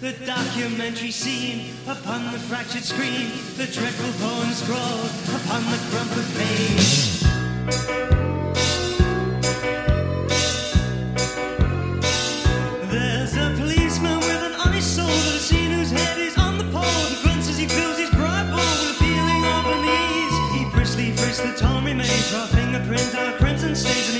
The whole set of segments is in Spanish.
the documentary scene upon the fractured screen, the dreadful poem scrawled upon the crumpled page. There's a policeman with an honest soul has seen whose head is on the pole. He grunts as he fills his pride bowl with a feeling of unease. He briskly frisks the torn remains, raw fingerprints crimson stains, and endeavors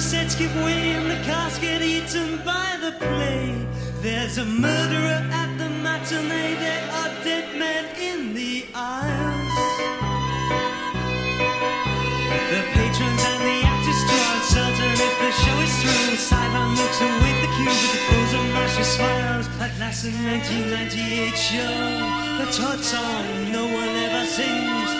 Sets give way and the cast get eaten by the play. There's a murderer at the matinee. There are dead men in the aisles. The patrons and the actors too uncertain if the show is through. Sideline looks await the cue with the frozen mashy smiles. At last, the 1998 show, the Todd song no one ever sings.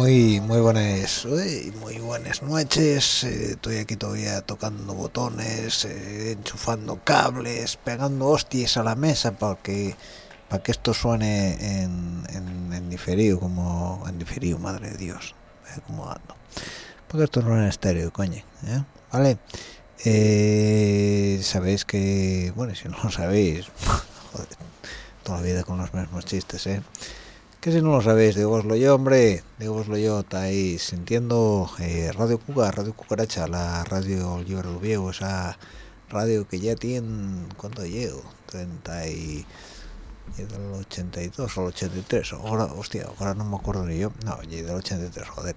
Muy, muy buenas, uy, muy buenas noches. eh, estoy aquí todavía tocando botones, eh, enchufando cables, pegando hostias a la mesa para que, para que esto suene en, en, diferido, como en diferido, madre de Dios, eh, ando. Porque esto no es en estéreo, coño, ¿eh? ¿vale? Eh, sabéis que, bueno, si no lo sabéis, joder, toda la vida con los mismos chistes, ¿eh? Que si no lo sabéis, digoslo yo, hombre, digoslo yo, estáis sintiendo eh, Radio Cuca, Radio Cucaracha, la radio Libre del Viejo, esa radio que ya tiene, ¿cuánto llevo? 30 y... del 82 o el 83, ahora, hostia, ahora no me acuerdo ni yo, no, y del 83, joder.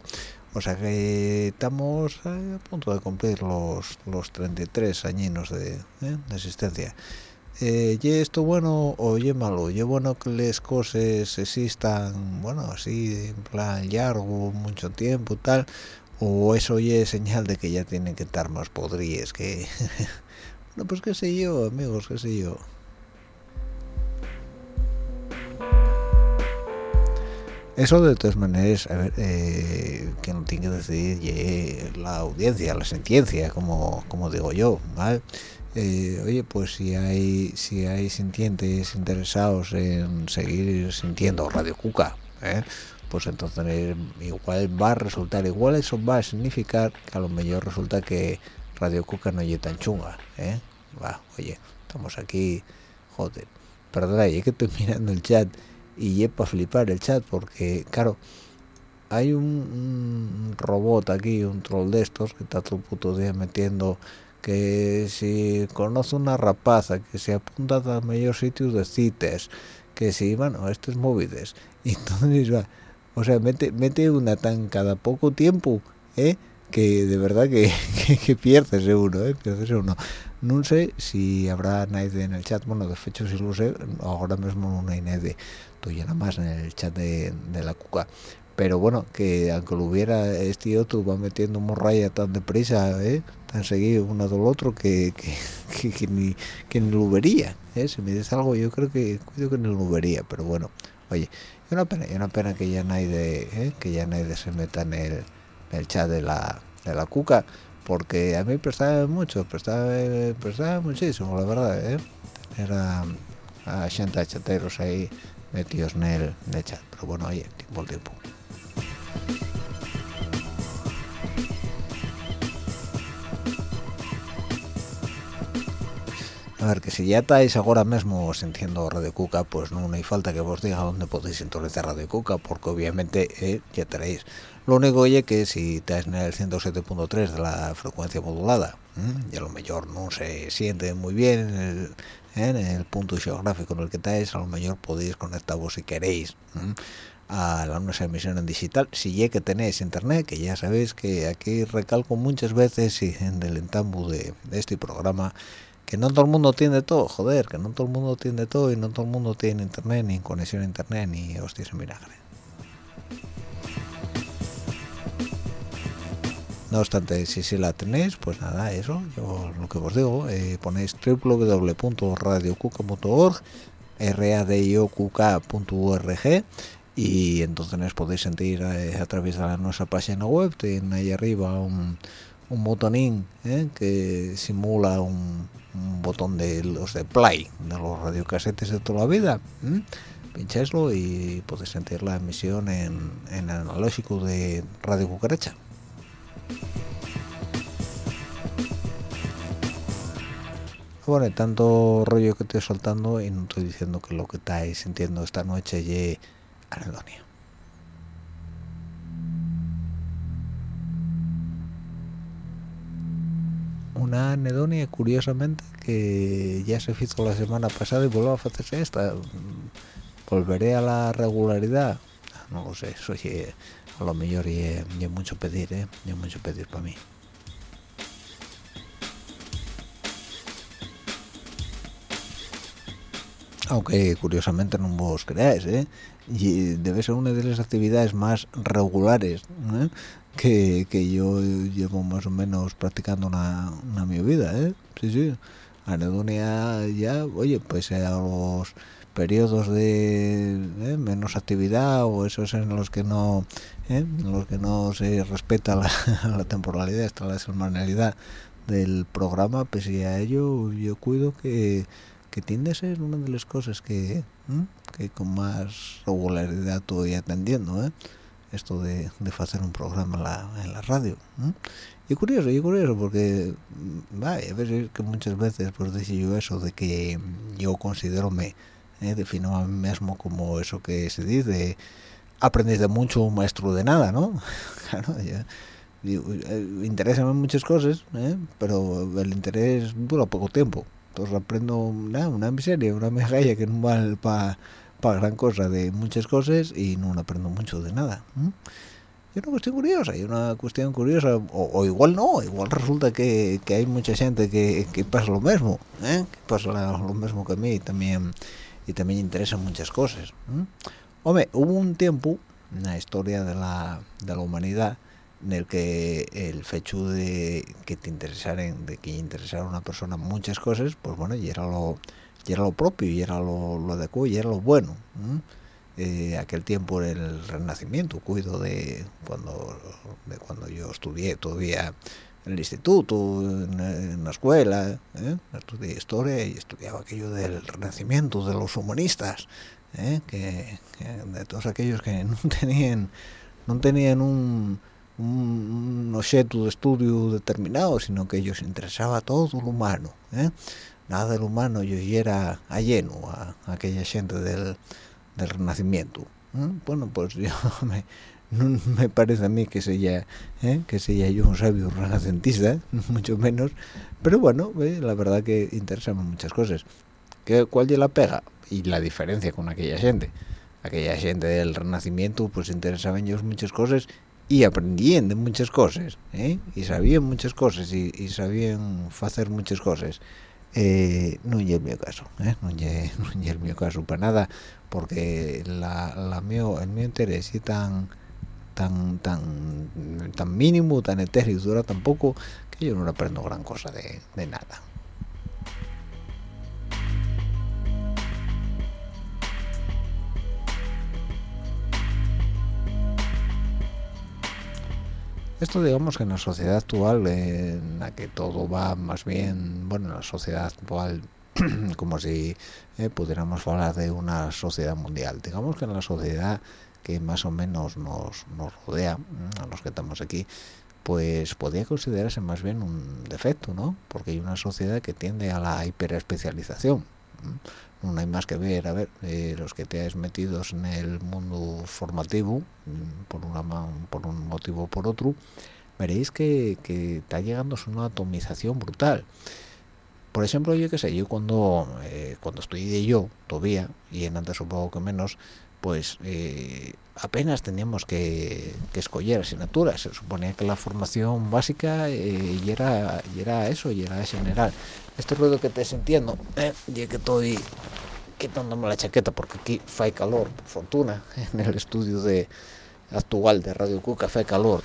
O sea que estamos eh, a punto de cumplir los, los 33 añinos de, eh, de existencia eh, ¿y esto bueno o y malo? ¿Y bueno que las cosas existan, bueno, así en plan largo, mucho tiempo tal? ¿O eso ya es señal de que ya tienen que estar más podríes que... bueno, pues qué sé yo, amigos, qué sé yo. Eso de todas maneras, a ver, eh, que no tiene que decidir ye la audiencia, la sentencia, como, como digo yo, ¿vale? Eh, oye, pues si hay si hay sintientes interesados en seguir sintiendo Radio Cuca, ¿eh? pues entonces igual va a resultar, igual eso va a significar que a lo mejor resulta que Radio Cuca no es tan chunga, ¿eh? va oye estamos aquí joder perdona y que estoy mirando el chat y es para flipar el chat porque claro hay un, robot aquí un troll de estos que está todo el puto día metiendo que si conoce una rapaza que se apunta a los mejores sitios de cites que si bueno estos móviles y entonces o sea mete mete una tan cada poco tiempo ¿eh? que de verdad que, que, pierdes uno pierdes uno no sé si habrá nadie en el chat. Bueno de hecho si lo sé. Ahora mismo no hay nadie estoy nada más en el chat de, de la cuca pero bueno que aunque lo hubiera este otro va metiendo morralla tan deprisa ¿eh? tan seguido uno del otro que, que, que, ni, que ni lo vería ¿eh? si me dices algo yo creo que cuido que ni lo vería pero bueno oye es una pena es una pena que ya nadie ¿eh? que ya nadie se meta en el, en el chat de la, de la cuca porque a mí prestaba mucho prestaba, prestaba muchísimo la verdad ¿eh? tener a, a chateros ahí metidos en el, en el chat pero bueno oye tiempo al tiempo A ver, que si ya estáis ahora mismo sintiendo Radio Cuca, pues no, hay falta que os diga dónde podéis sintonizar Radio Cuca, porque obviamente eh, ya tenéis. Lo único oye que si estáis en el 107.3 de la frecuencia modulada, y a lo mejor no se siente muy bien en el, en el punto geográfico en el que estáis, a lo mejor podéis conectaros si queréis a la nuestra emisión en digital, si ya que tenéis internet, que ya sabéis que aquí recalco muchas veces y en el entambu de, de este programa, que no todo el mundo tiene todo, joder, que no todo el mundo tiene todo y no todo el mundo tiene internet, ni conexión a internet, ni hostias en vinagre. No obstante, si sí la tenéis, pues nada, eso, yo lo que os digo, eh, ponéis www.radiocuca.org, radiocuca.org y entonces podéis sentir eh, a través de nuestra página web, tiene ahí arriba un, un botonín eh, que simula un, un botón de los de play de los radiocasetes de toda la vida ¿eh? pincháislo y podéis sentir la emisión en, en analógico de Radio Cucaracha bueno, tanto rollo que estoy soltando y no estoy diciendo que lo que estáis sintiendo esta noche es anedonia una anedonia curiosamente que ya se hizo la semana pasada y vuelvo a hacerse esta volveré a la regularidad no lo sé eso ye, a lo mejor y mucho pedir eh y mucho pedir para mí aunque curiosamente no vos creáis ¿eh? debe ser una de las actividades más regulares ¿eh? Que, que yo llevo más o menos practicando una, mi vida, ¿eh? Sí, sí. Anedonia ya, oye, pues a los periodos de ¿eh? menos actividad o esos en los que no ¿eh? en los que no se respeta la, la temporalidad hasta la semanalidad del programa pese a ello yo cuido que, que tiende a ser una de las cosas que, ¿eh? que con más regularidad estoy atendiendo ¿eh? Esto de, hacer un programa en la, en la radio y curioso y curioso porque vaya a veces que muchas veces pues decía yo eso de que yo considero me eh, defino a mí mismo como eso que se dice aprendes de mucho maestro de nada no claro ya. Eh, interesan muchas cosas ¿eh? pero el interés dura poco tiempo. Entonces aprendo una miseria una megalla que no vale para pa gran cosa de muchas cosas y no aprendo mucho de nada y una cuestión curiosa y una cuestión curiosa o, o, igual no igual resulta que, que hay mucha gente que, que pasa lo mismo ¿eh? que pasa lo mismo que a mí y también y también interesan muchas cosas ¿eh? hombre hubo un tiempo en la historia de la, de la humanidad en el que el hecho de que te interesaran de que interesara a una persona muchas cosas pues bueno y era lo y era lo propio y era lo, lo adecuado y era lo bueno eh, aquel tiempo en el renacimiento cuido de cuando de cuando yo estudié todavía en el instituto en, la escuela ¿eh? estudié historia y estudiaba aquello del renacimiento de los humanistas ¿eh? que, de todos aquellos que no tenían no tenían un un, objeto de estudio determinado, sino que ellos interesaba todo lo humano. ¿eh? Nada del humano yo era lleno a, aquella gente del, Renacimiento. ¿eh? Bueno, pues me, no me parece a mí que sea ¿eh? que sea yo un sabio renacentista, mucho menos, pero bueno, la verdad que interesan muchas cosas. ¿Qué, ¿Cuál es la pega? Y la diferencia con aquella gente. Aquella gente del Renacimiento, pues interesaban ellos muchas cosas y aprendían de muchas cosas, ¿eh? y sabían muchas cosas y, sabían hacer muchas cosas. Eh, no es el mío caso, ¿eh? no, es, el mío caso para nada, porque la, mío, el mío interés es tan tan tan tan mínimo, tan etéreo dura tan poco, que yo no aprendo gran cosa de nada. Esto digamos que en la sociedad actual, en la que todo va más bien, bueno, en la sociedad actual, como si eh, pudiéramos hablar de una sociedad mundial. Digamos que en la sociedad que más o menos nos, nos rodea, a los que estamos aquí, pues podría considerarse más bien un defecto, ¿no? Porque hay una sociedad que tiende a la hiperespecialización. No hay más que ver, a ver, eh, los que te has metidos en el mundo formativo, mm, por, una, por un motivo o por otro, veréis que, que está llegando una atomización brutal. Por ejemplo, yo qué sé, yo cuando, eh, cuando estudié yo, todavía, y en antes supongo que menos, pues eh, apenas teníamos que, que, escoger asignaturas. Se suponía que la formación básica y era, y era eso, y era general. Este ruido que te sintiendo eh, ya que estoy quitándome la chaqueta porque aquí fue calor por fortuna en el estudio de actual de Radio Cuca fue calor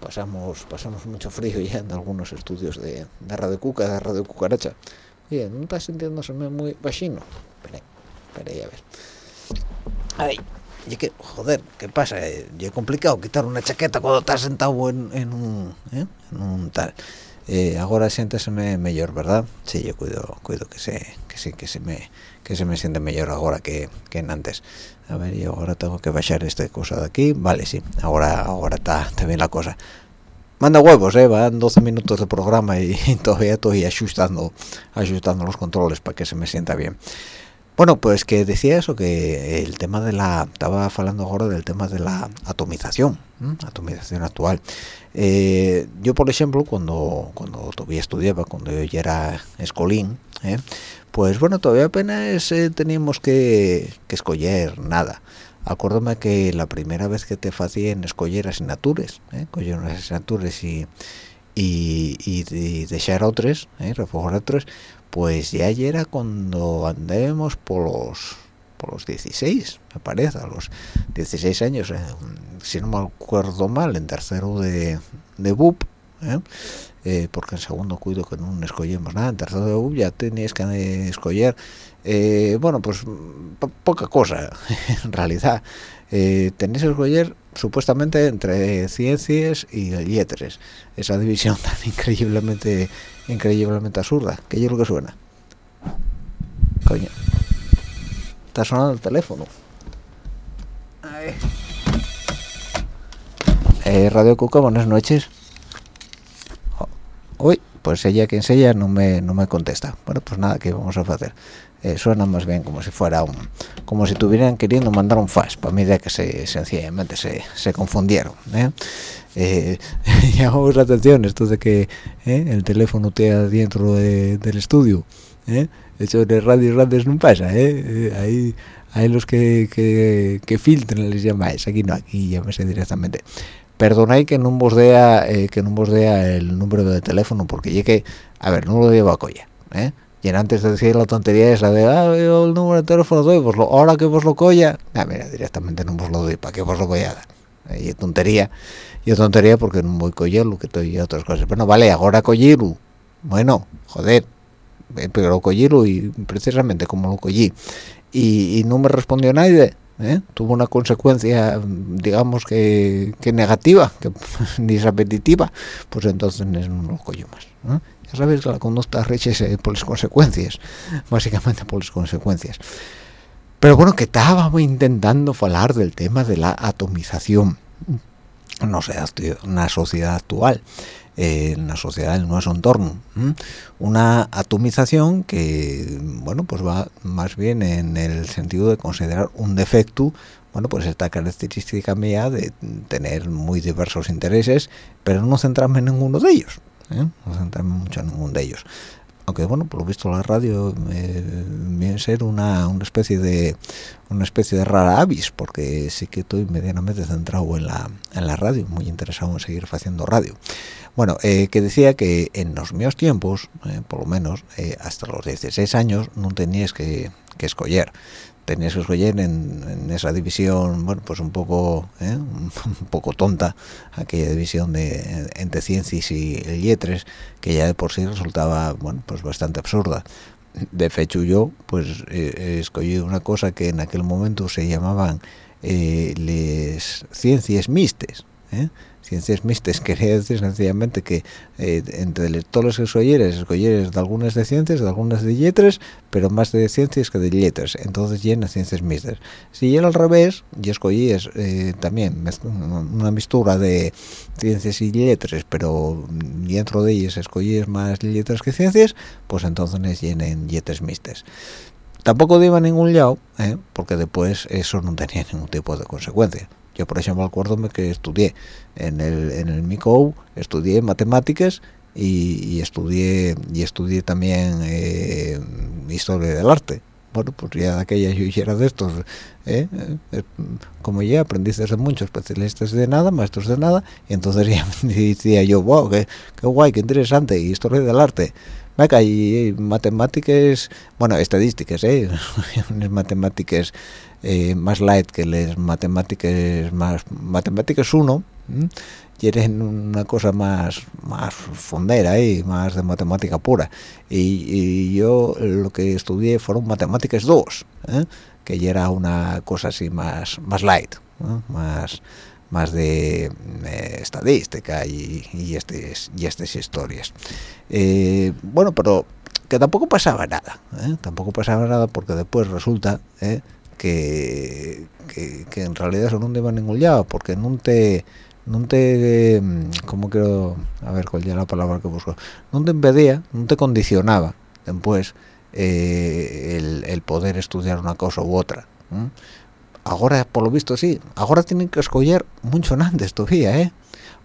pasamos pasamos mucho frío ya en algunos estudios de, de Radio Cuca de Radio Cucaracha. Oye no estás sintiéndose muy bajino espera espera ya ver ay y que joder qué pasa eh, es complicado quitar una chaqueta cuando estás sentado en, un ¿eh? en un tal. Eh, ahora me mejor verdad sí yo cuido cuido que se que sí que se me que se me siente mejor ahora que, que antes. A ver yo ahora tengo que bajar esta cosa de aquí. Vale sí ahora ahora está, bien la cosa. Manda huevos eh van 12 minutos de programa y, todavía estoy ajustando ajustando los controles para que se me sienta bien bueno, pues que decía eso, que el tema de la... Estaba hablando ahora del tema de la atomización, atomización actual. Eh, yo, por ejemplo, cuando cuando todavía estudiaba, cuando yo ya era escolín, ¿eh? pues bueno, todavía apenas eh, teníamos que, que escoger nada. Acuérdame que la primera vez que te hacían escoger asignaturas, ¿eh? unas asignaturas y, y, y, dejar otras, ¿eh? otras, pues ya era cuando andemos por los por los 16 me parece a los 16 años eh, si no me acuerdo mal en tercero de, de BUP ¿eh? Eh, porque en segundo cuido que no escogemos nada en tercero ya tenías que escoger bueno pues poca cosa en realidad. Tenéis que escoger supuestamente entre ciencias y letras. Esa división tan increíblemente increíblemente absurda que yo lo que suena. Coño. Está sonando el teléfono. Eh, Radio Cuca buenas noches uy pues ella quien sea no me no me contesta. Bueno pues nada que vamos a hacer eh, suena más bien como si fuera un como si tuvieran queriendo mandar un fax para mí de que se sencillamente se, se confundieron ¿eh? eh, llamamos la atención esto de que eh, el teléfono te dentro del estudio ¿eh? hecho de radio y radios no pasa eh ahí hay los que, que, que filtran les llamáis aquí no aquí llámese directamente perdonad que no os dea eh, que no os dea el número de teléfono porque llegué a ver no lo llevo a colla ¿eh? y antes de decir la tontería esa de ah, el número de teléfono doy pues ahora que vos lo colla ah, mira directamente no os lo doy para que vos lo voy a dar y tontería y tontería porque no voy a cogerlo que estoy otras cosas. Bueno vale ahora cogerlo bueno joder eh, pero cogerlo y precisamente como lo cogí y, no me respondió nadie ¿eh? tuvo una consecuencia digamos que, que negativa que ni repetitiva pues entonces no lo cojo más ya sabes que la conducta reches por las consecuencias básicamente por las consecuencias. Pero bueno que estábamos intentando hablar del tema de la atomización. No sé, una sociedad actual en la sociedad en nuestro entorno una atomización que bueno pues va más bien en el sentido de considerar un defecto bueno pues esta característica mía de tener muy diversos intereses pero no centrarme en ninguno de ellos ¿eh? no centrarme mucho en ninguno de ellos. Aunque bueno por lo visto la radio eh, viene a ser una, una, especie de una especie de rara avis porque sí que estoy medianamente centrado en la en la radio muy interesado en seguir haciendo radio bueno eh, que decía que en los míos tiempos eh, por lo menos eh, hasta los 16 años no tenías que, que escoger tenías que escoger en, esa división bueno pues un poco un poco tonta aquella división de entre ciencias y letras que ya de por sí resultaba bueno pues bastante absurda. De hecho yo pues escogí una cosa que en aquel momento se llamaban les ciencias mixtas ¿eh? ciencias mixtas quería decir sencillamente que eh, entre todos los escolleres escolleres de algunas de ciencias de algunas de letras pero más de ciencias que de letras entonces llena ciencias mixtas si era al revés y escogíes eh, también una mistura de ciencias y letras pero dentro de ellas escogíes más letras que ciencias pues entonces llenen letras mixtas tampoco iba a ningún lado ¿eh? porque después eso no tenía ningún tipo de consecuencia yo por ejemplo acuérdome que estudié en el en el MICO estudié matemáticas y, estudié y estudié también eh, historia del arte bueno pues ya de aquella yo era de estos ¿eh? Eh, como ya aprendices de muchos especialistas de nada maestros de nada y entonces ya decía yo wow qué, qué guay qué interesante historia del arte Venga, y, matemáticas, bueno, estadísticas, ¿eh? matemáticas eh, más light que las matemáticas más matemáticas 1 quieren una cosa más más fondera y más de matemática pura. Y, yo lo que estudié fueron matemáticas 2 ¿eh? que ya era una cosa así más más light más más de estadística y, y, estas y estas historias. Eh, bueno pero que tampoco pasaba nada tampoco pasaba nada porque después resulta que, que, en realidad eso no te va a ningún lado porque no te no te como quiero a ver cuál es la palabra que busco no te impedía no te condicionaba después eh, el, poder estudiar una cosa u otra ahora por lo visto sí. Ahora tienen que escoger mucho antes todavía eh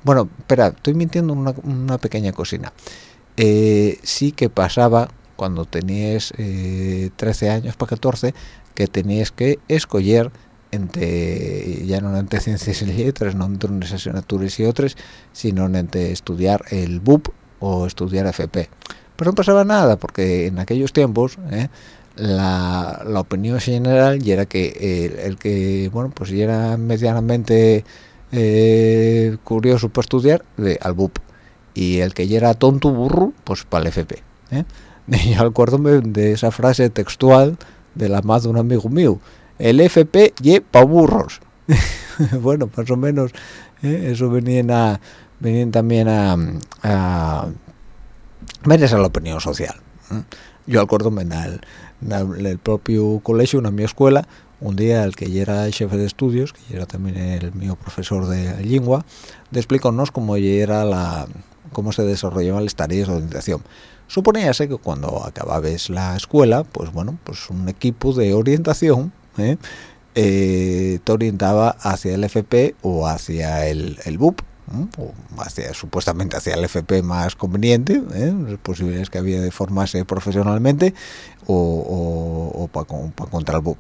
bueno espera estoy mintiendo una, una pequeña cocina eh, sí que pasaba cuando tenías 13 eh, años para 14 que tenías que escoger entre ya no entre ciencias y letras no entre unas asignaturas y otras sino entre estudiar el BUP o estudiar FP pero no pasaba nada porque en aquellos tiempos ¿eh? la, la, opinión general era que el, que bueno pues era medianamente eh, curioso para estudiar de, al BUP y el que ya era tonto burro pues para el FP ¿eh? y yo acuerdo de esa frase textual de la más de un amigo mío el FP y pa burros bueno más o menos ¿eh? eso venían a venían también a, a a la opinión social ¿eh? yo acuérdome en el, en el propio colegio en mi escuela un día el que ya era el jefe de estudios que era también el mío profesor de lengua de explicarnos cómo era la cómo se desarrollaban las tareas de orientación suponíase que cuando acababes la escuela pues bueno pues un equipo de orientación ¿eh? Eh, te orientaba hacia el FP o hacia el, el BUP o hacia supuestamente hacia el FP más conveniente ¿eh? las posibilidades que había de formarse profesionalmente o, para contra el BUP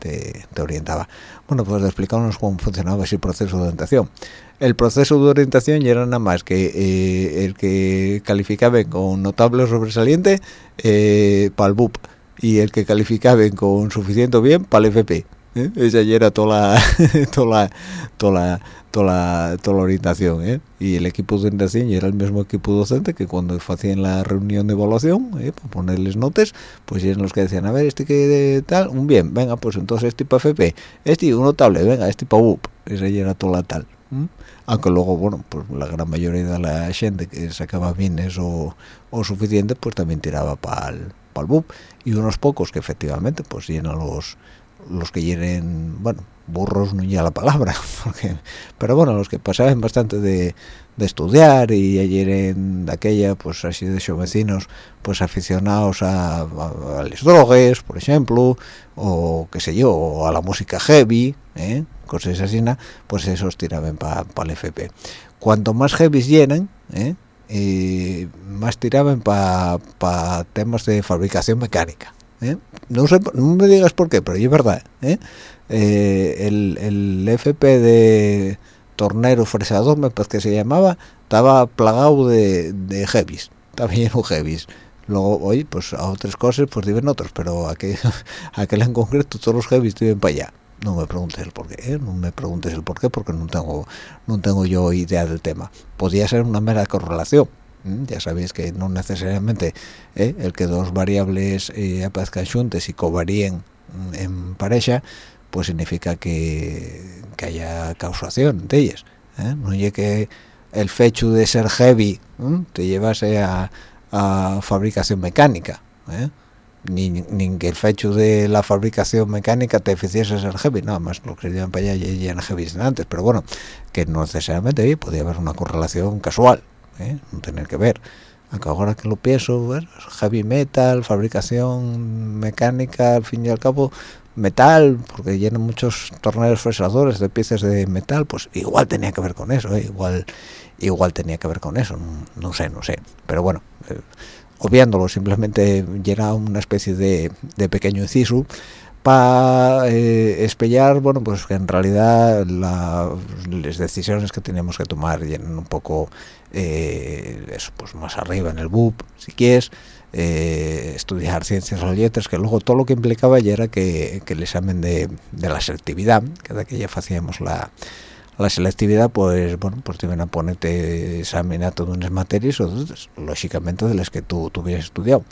te, orientaba bueno pues explicarnos cómo funcionaba ese proceso de orientación el proceso de orientación ya era nada más que eh, el que calificaba con notable sobresaliente eh, para el BUP y el que calificaba con suficiente bien para el FP. ¿Eh? Esa ya era toda la, toda toda toda toda la orientación. ¿eh? Y el equipo de orientación era el mismo equipo docente que cuando hacían la reunión de evaluación, ¿eh? para ponerles notas, pues eran los que decían, a ver, este que tal, un bien, venga, pues entonces este para FP, este un notable, venga, este para BUP. Esa ya era toda la tal aunque luego bueno pues la gran mayoría de la gente que sacaba bienes o, o suficiente pues también tiraba para el, BUP y unos pocos que efectivamente pues llenan los los que quieren bueno burros no ya la palabra porque, pero bueno los que pasaban bastante de, de estudiar y ayer en aquella pues así de sus vecinos pues aficionados a, a, las drogas por ejemplo o qué sé yo o a la música heavy ¿eh? cosas así pues esos tiraban para el FP cuanto más heavy llenan ¿eh? y más tiraban para pa temas de fabricación mecánica ¿eh? no sé no me digas por qué pero es verdad ¿eh? Eh, el, el, FP de tornero fresador me parece que se llamaba estaba plagado de, de heavies estaba lleno heavies luego hoy pues a otras cosas pues viven otros pero aquel, aquel en concreto todos los heavies viven para allá no me preguntes el por qué ¿eh? no me preguntes el por qué porque no tengo no tengo yo idea del tema podría ser una mera correlación. Ya sabéis que no necesariamente ¿eh? el que dos variables eh, aparezcan juntas y covarían en pareja pues significa que, que haya causación de ellas ¿eh? no que el fecho de ser heavy te llevase a, a fabricación mecánica ¿eh? ni, ni, que el fecho de la fabricación mecánica te eficiese ser heavy nada más lo que llevan para allá ya eran heavy antes pero bueno que no necesariamente podía haber una correlación casual ¿eh? no tener que ver aunque ahora que lo pienso heavy metal fabricación mecánica al fin y al cabo metal porque llenan muchos torneos fresadores de piezas de metal pues igual tenía que ver con eso ¿eh? igual igual tenía que ver con eso no, sé no sé pero bueno eh, obviándolo simplemente llena una especie de pequeño inciso para eh, espellar bueno pues que en realidad la, las decisiones que tenemos que tomar llenan un poco eh, eso pues más arriba en el BUP si quieres eh, estudiar ciencias o letras que luego todo lo que implicaba ya era que, el examen de, de, la selectividad que de aquella hacíamos la, la selectividad pues bueno pues te iban a ponerte examen a todas unas materias o lógicamente de las que tú hubieras estudiado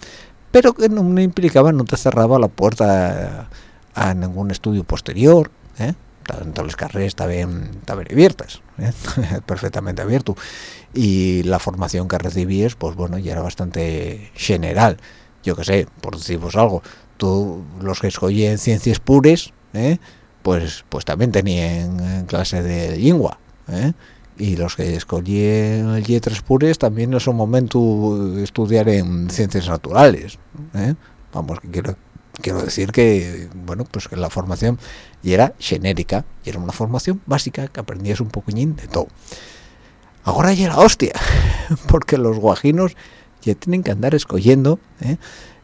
pero que no implicaba no te cerraba la puerta a, ningún estudio posterior ¿eh? tanto las carreras estaban, estaban abiertas ¿eh? perfectamente abierto y la formación que recibías pues bueno ya era bastante general yo que sé por deciros algo tú los que escogían ciencias puras ¿eh? pues pues también tenían clase de lengua ¿eh? Y los que escogían letras puras también en su momento estudiar en ciencias naturales ¿eh? vamos que quiero quiero decir que bueno pues que la formación y era genérica y era una formación básica que aprendías un poquillín de todo ahora ya la hostia porque los guajinos ya tienen que andar escogiendo ¿eh?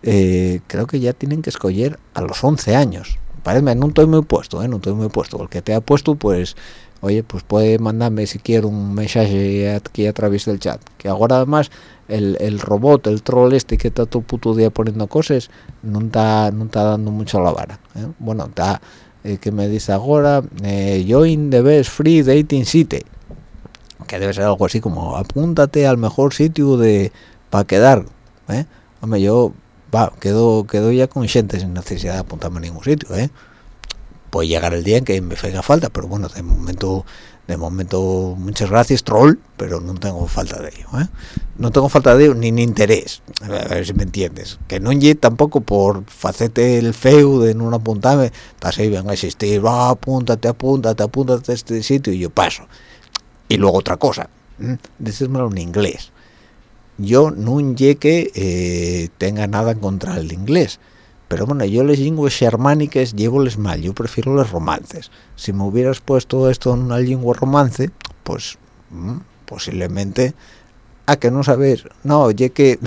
Eh, creo que ya tienen que escoger a los 11 años parece no estoy muy puesto ¿eh? no estoy muy puesto el que te ha puesto pues oye pues puede mandarme si quiere un mensaje aquí a través del chat que ahora además el, el robot el troll este que está todo puto día poniendo cosas no está no está dando mucho la vara ¿eh? bueno está eh, que me dice ahora eh, join the best free dating site que debe ser algo así como apúntate al mejor sitio de para quedar hombre yo va quedo quedo ya consciente sin necesidad de apuntarme a ningún sitio ¿eh? Puede llegar el día en que me haga falta pero bueno de momento de momento muchas gracias troll pero no tengo falta de ello ¿eh? no tengo falta de ello ni, ni interés. A ver si me entiendes. Que no llegue tampoco por facete el feo de no apuntarme estás ahí venga a existir va apúntate apúntate apúntate a este sitio y yo paso. Y luego otra cosa decídmelo en inglés. Yo no que eh, tenga nada en contra del inglés pero bueno yo les lenguas germánicas llevo les mal yo prefiero los romances. Si me hubieras puesto esto en una lengua romance pues mmm, posiblemente a que no saber no ya que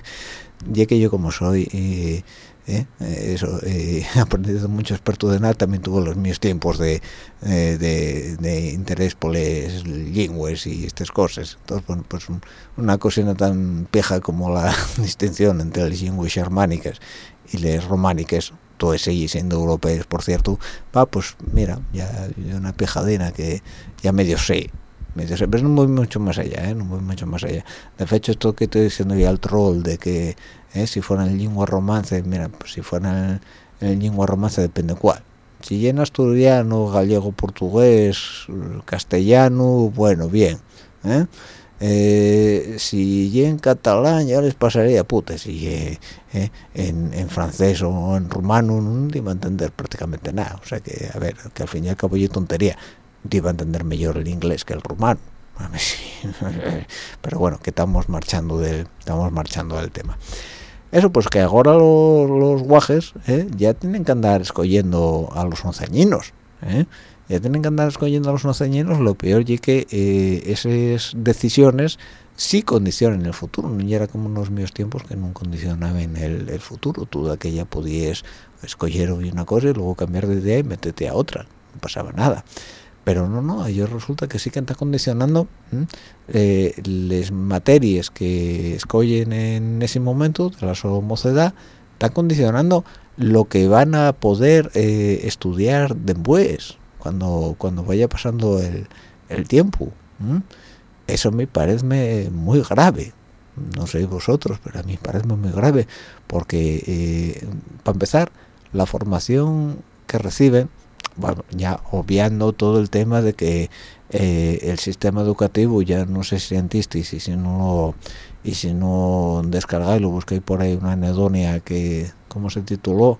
ya que yo como soy ¿eh? eso eh, mucho experto de nada también tuvo los míos tiempos de, eh, de, de, interés por las lenguas y estas cosas entonces bueno pues un, una cosina tan pija como la distinción entre las lenguas germánicas y las románicas todo seguir siendo europeos por cierto va pues mira ya una pejadina que ya medio sé medio sé pero no voy mucho más allá ¿eh? no voy mucho más allá de hecho esto que estoy diciendo ya el troll de que ¿eh? si fuera en lengua romance mira pues si fuera en, en lengua romance depende cuál. Si en asturiano gallego portugués castellano bueno bien ¿eh? eh, si en catalán ya les pasaría puta si eh, en, en, francés o en rumano no iba a entender prácticamente nada. O sea que a ver que al fin y al cabo yo tontería iba a entender mejor el inglés que el rumano. Pero bueno que estamos marchando del estamos marchando del tema eso pues que ahora los, guajes ya tienen que andar escogiendo a los onceañinos ¿eh? ya tienen que andar escogiendo a los noceñeros lo peor y que eh, esas decisiones sí condicionan el futuro. No era como en los míos tiempos que no condicionaban el, el futuro. Tú de aquella podías escoger una cosa y luego cambiar de idea y meterte a otra. No pasaba nada pero no, no, ellos resulta que sí que están condicionando eh, las materias que escogen en ese momento de la están condicionando lo que van a poder eh, estudiar después cuando cuando vaya pasando el, el tiempo eso me parece muy grave. No sé vosotros pero a mí parece muy grave porque eh, para empezar la formación que reciben bueno ya obviando todo el tema de que eh, el sistema educativo ya no sé si y si no y si no descargáis lo busquéis por ahí una anedonia que cómo se tituló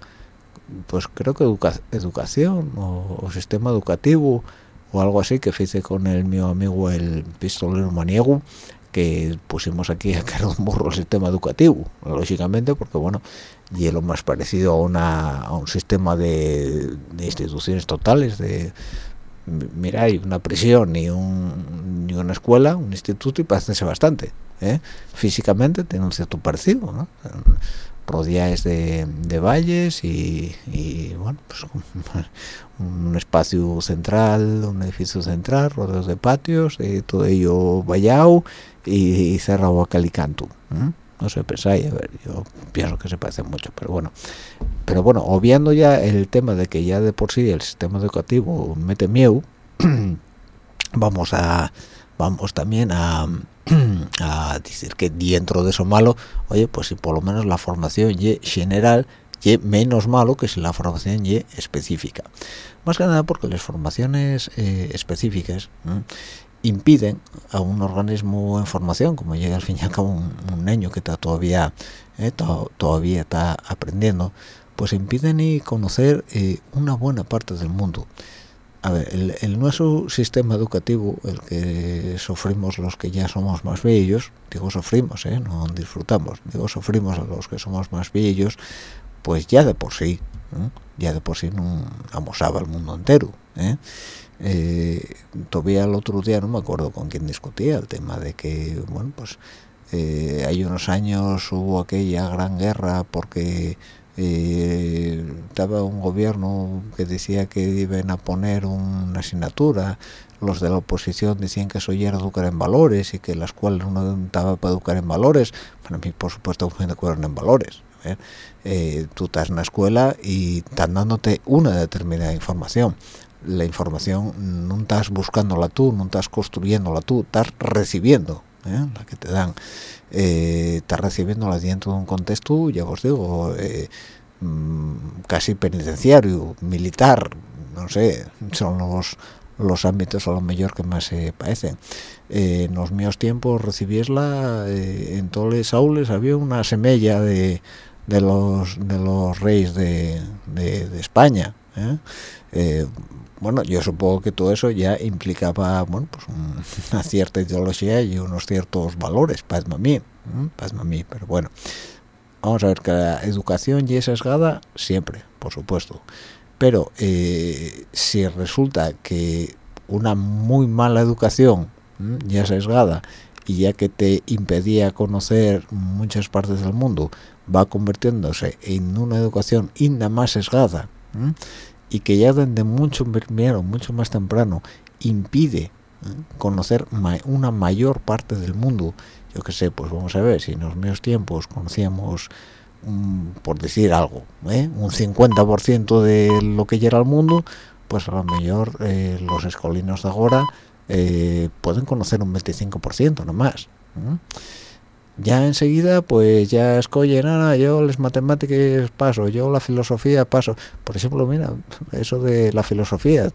pues creo que educación o, sistema educativo o algo así que hice con el mío amigo el pistolero maniego que pusimos aquí a que un burro el sistema educativo lógicamente porque bueno y es lo más parecido a, una, a un sistema de, instituciones totales de mira hay una prisión y, un, una escuela un instituto y parecense bastante ¿eh? físicamente tiene un cierto parecido ¿no? rodeáis de, de valles y, bueno pues un, espacio central un edificio central rodeados de patios y todo ello vallado y, cerrado a calicanto no sé pensáis a ver yo pienso que se parece mucho pero bueno. Pero bueno obviando ya el tema de que ya de por sí el sistema educativo mete miedo vamos a vamos también a a decir que dentro de eso malo oye pues si por lo menos la formación y general y menos malo que si la formación y específica. Más que nada porque las formaciones eh, específicas impiden a un organismo en formación como llega al fin y al cabo un, niño que está todavía eh, todavía está aprendiendo pues impiden y conocer eh, una buena parte del mundo a ver, el, nuestro sistema educativo, el que sufrimos los que ya somos más bellos, digo sufrimos, ¿eh? no disfrutamos, digo sufrimos a los que somos más bellos, pues ya de por sí, ya de por sí no amosaba el mundo entero. ¿Eh? todavía el otro día no me acuerdo con quién discutía el tema de que, bueno, pues eh, hay unos años hubo aquella gran guerra porque eh, estaba un gobierno que decía que iban a poner una asignatura los de la oposición decían que eso ya era educar en valores y que la escuela no estaba para educar en valores para mí por supuesto que educar en valores. Eh, tú estás en la escuela y están dándote una determinada información la información no estás buscándola tú no estás construyéndola tú estás recibiendo ¿eh? la que te dan. Eh, está recibiéndola dentro de un contexto ya os digo eh, mm, casi penitenciario militar no sé son los los ámbitos a lo mejor que más se parecen. En los míos tiempos recibíesla en todos los aules había una semilla de, de los de los reyes de, de, España bueno yo supongo que todo eso ya implicaba bueno pues una cierta ideología y unos ciertos valores para mí para mí pero bueno. Vamos a ver que la educación ya es sesgada siempre por supuesto. Pero eh, si resulta que una muy mala educación ya es sesgada y ya que te impedía conocer muchas partes del mundo va convirtiéndose en una educación inda más sesgada y que ya desde mucho primero, mucho más temprano, impide ¿eh? conocer una mayor parte del mundo. Yo que sé, pues vamos a ver, si en los medios tiempos conocíamos, por decir algo, ¿eh? un 50% de lo que ya era el mundo, pues a lo mejor eh, los escolinos de ahora pueden conocer un 25% nomás ya enseguida pues ya escogen nada yo las matemáticas paso yo la filosofía paso por ejemplo mira eso de la filosofía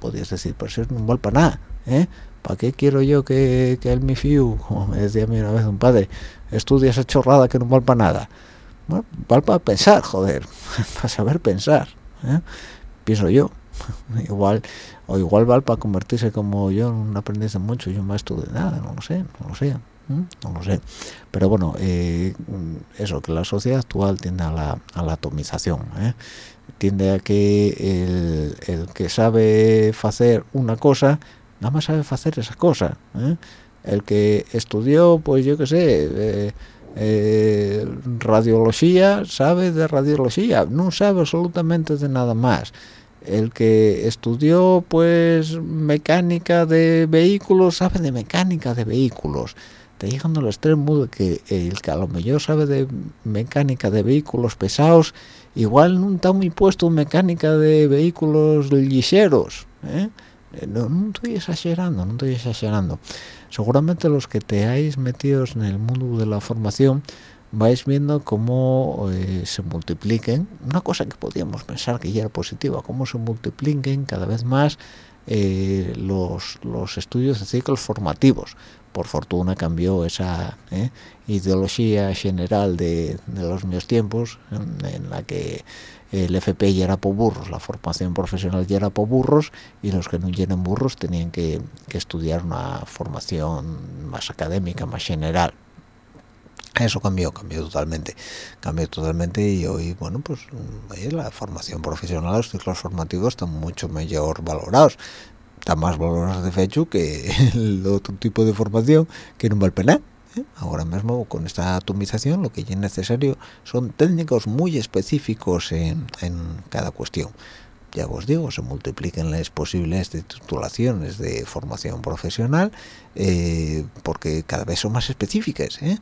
podrías decir pues eso no vale para nada ¿eh? ¿para qué quiero yo que, que el mi fiu, como me decía a mí una vez un padre, estudia esa chorrada que no vale para nada? Bueno, vale para pensar, joder, para saber pensar, ¿eh? pienso yo. igual o igual vale para convertirse como yo en un aprendiz de mucho, yo maestro de nada, no lo sé, no lo sé no lo sé pero bueno eh, eso que la sociedad actual tiende a la, atomización ¿eh? tiende a que el, que sabe hacer una cosa nada más sabe hacer esa cosa ¿eh? el que estudió pues yo qué sé radiología sabe de radiología no sabe absolutamente de nada más el que estudió pues mecánica de vehículos sabe de mecánica de vehículos está llegando al extremo de que el que a lo mejor sabe de mecánica de vehículos pesados igual no está muy puesto en mecánica de vehículos ligeros ¿eh? Eh, no, estoy exagerando no estoy exagerando. Seguramente los que te hayáis metidos en el mundo de la formación vais viendo cómo eh, se multipliquen. Una cosa que podíamos pensar que ya era positiva cómo se multipliquen cada vez más los, los estudios de ciclos formativos por fortuna cambió esa ¿eh? ideología general de, los míos tiempos en, la que el FP ya era por burros, la formación profesional ya era por burros y los que no llenen burros tenían que, estudiar una formación más académica, más general. Eso cambió, cambió totalmente, cambió totalmente y hoy, bueno, pues la formación profesional, los ciclos formativos están mucho mejor valorados está más valorados de hecho que el otro tipo de formación que no vale pena ¿eh? ahora mismo con esta atomización lo que es necesario son técnicos muy específicos en, cada cuestión ya os digo, se multipliquen las posibles de titulaciones de formación profesional eh, porque cada vez son más específicas. ¿eh?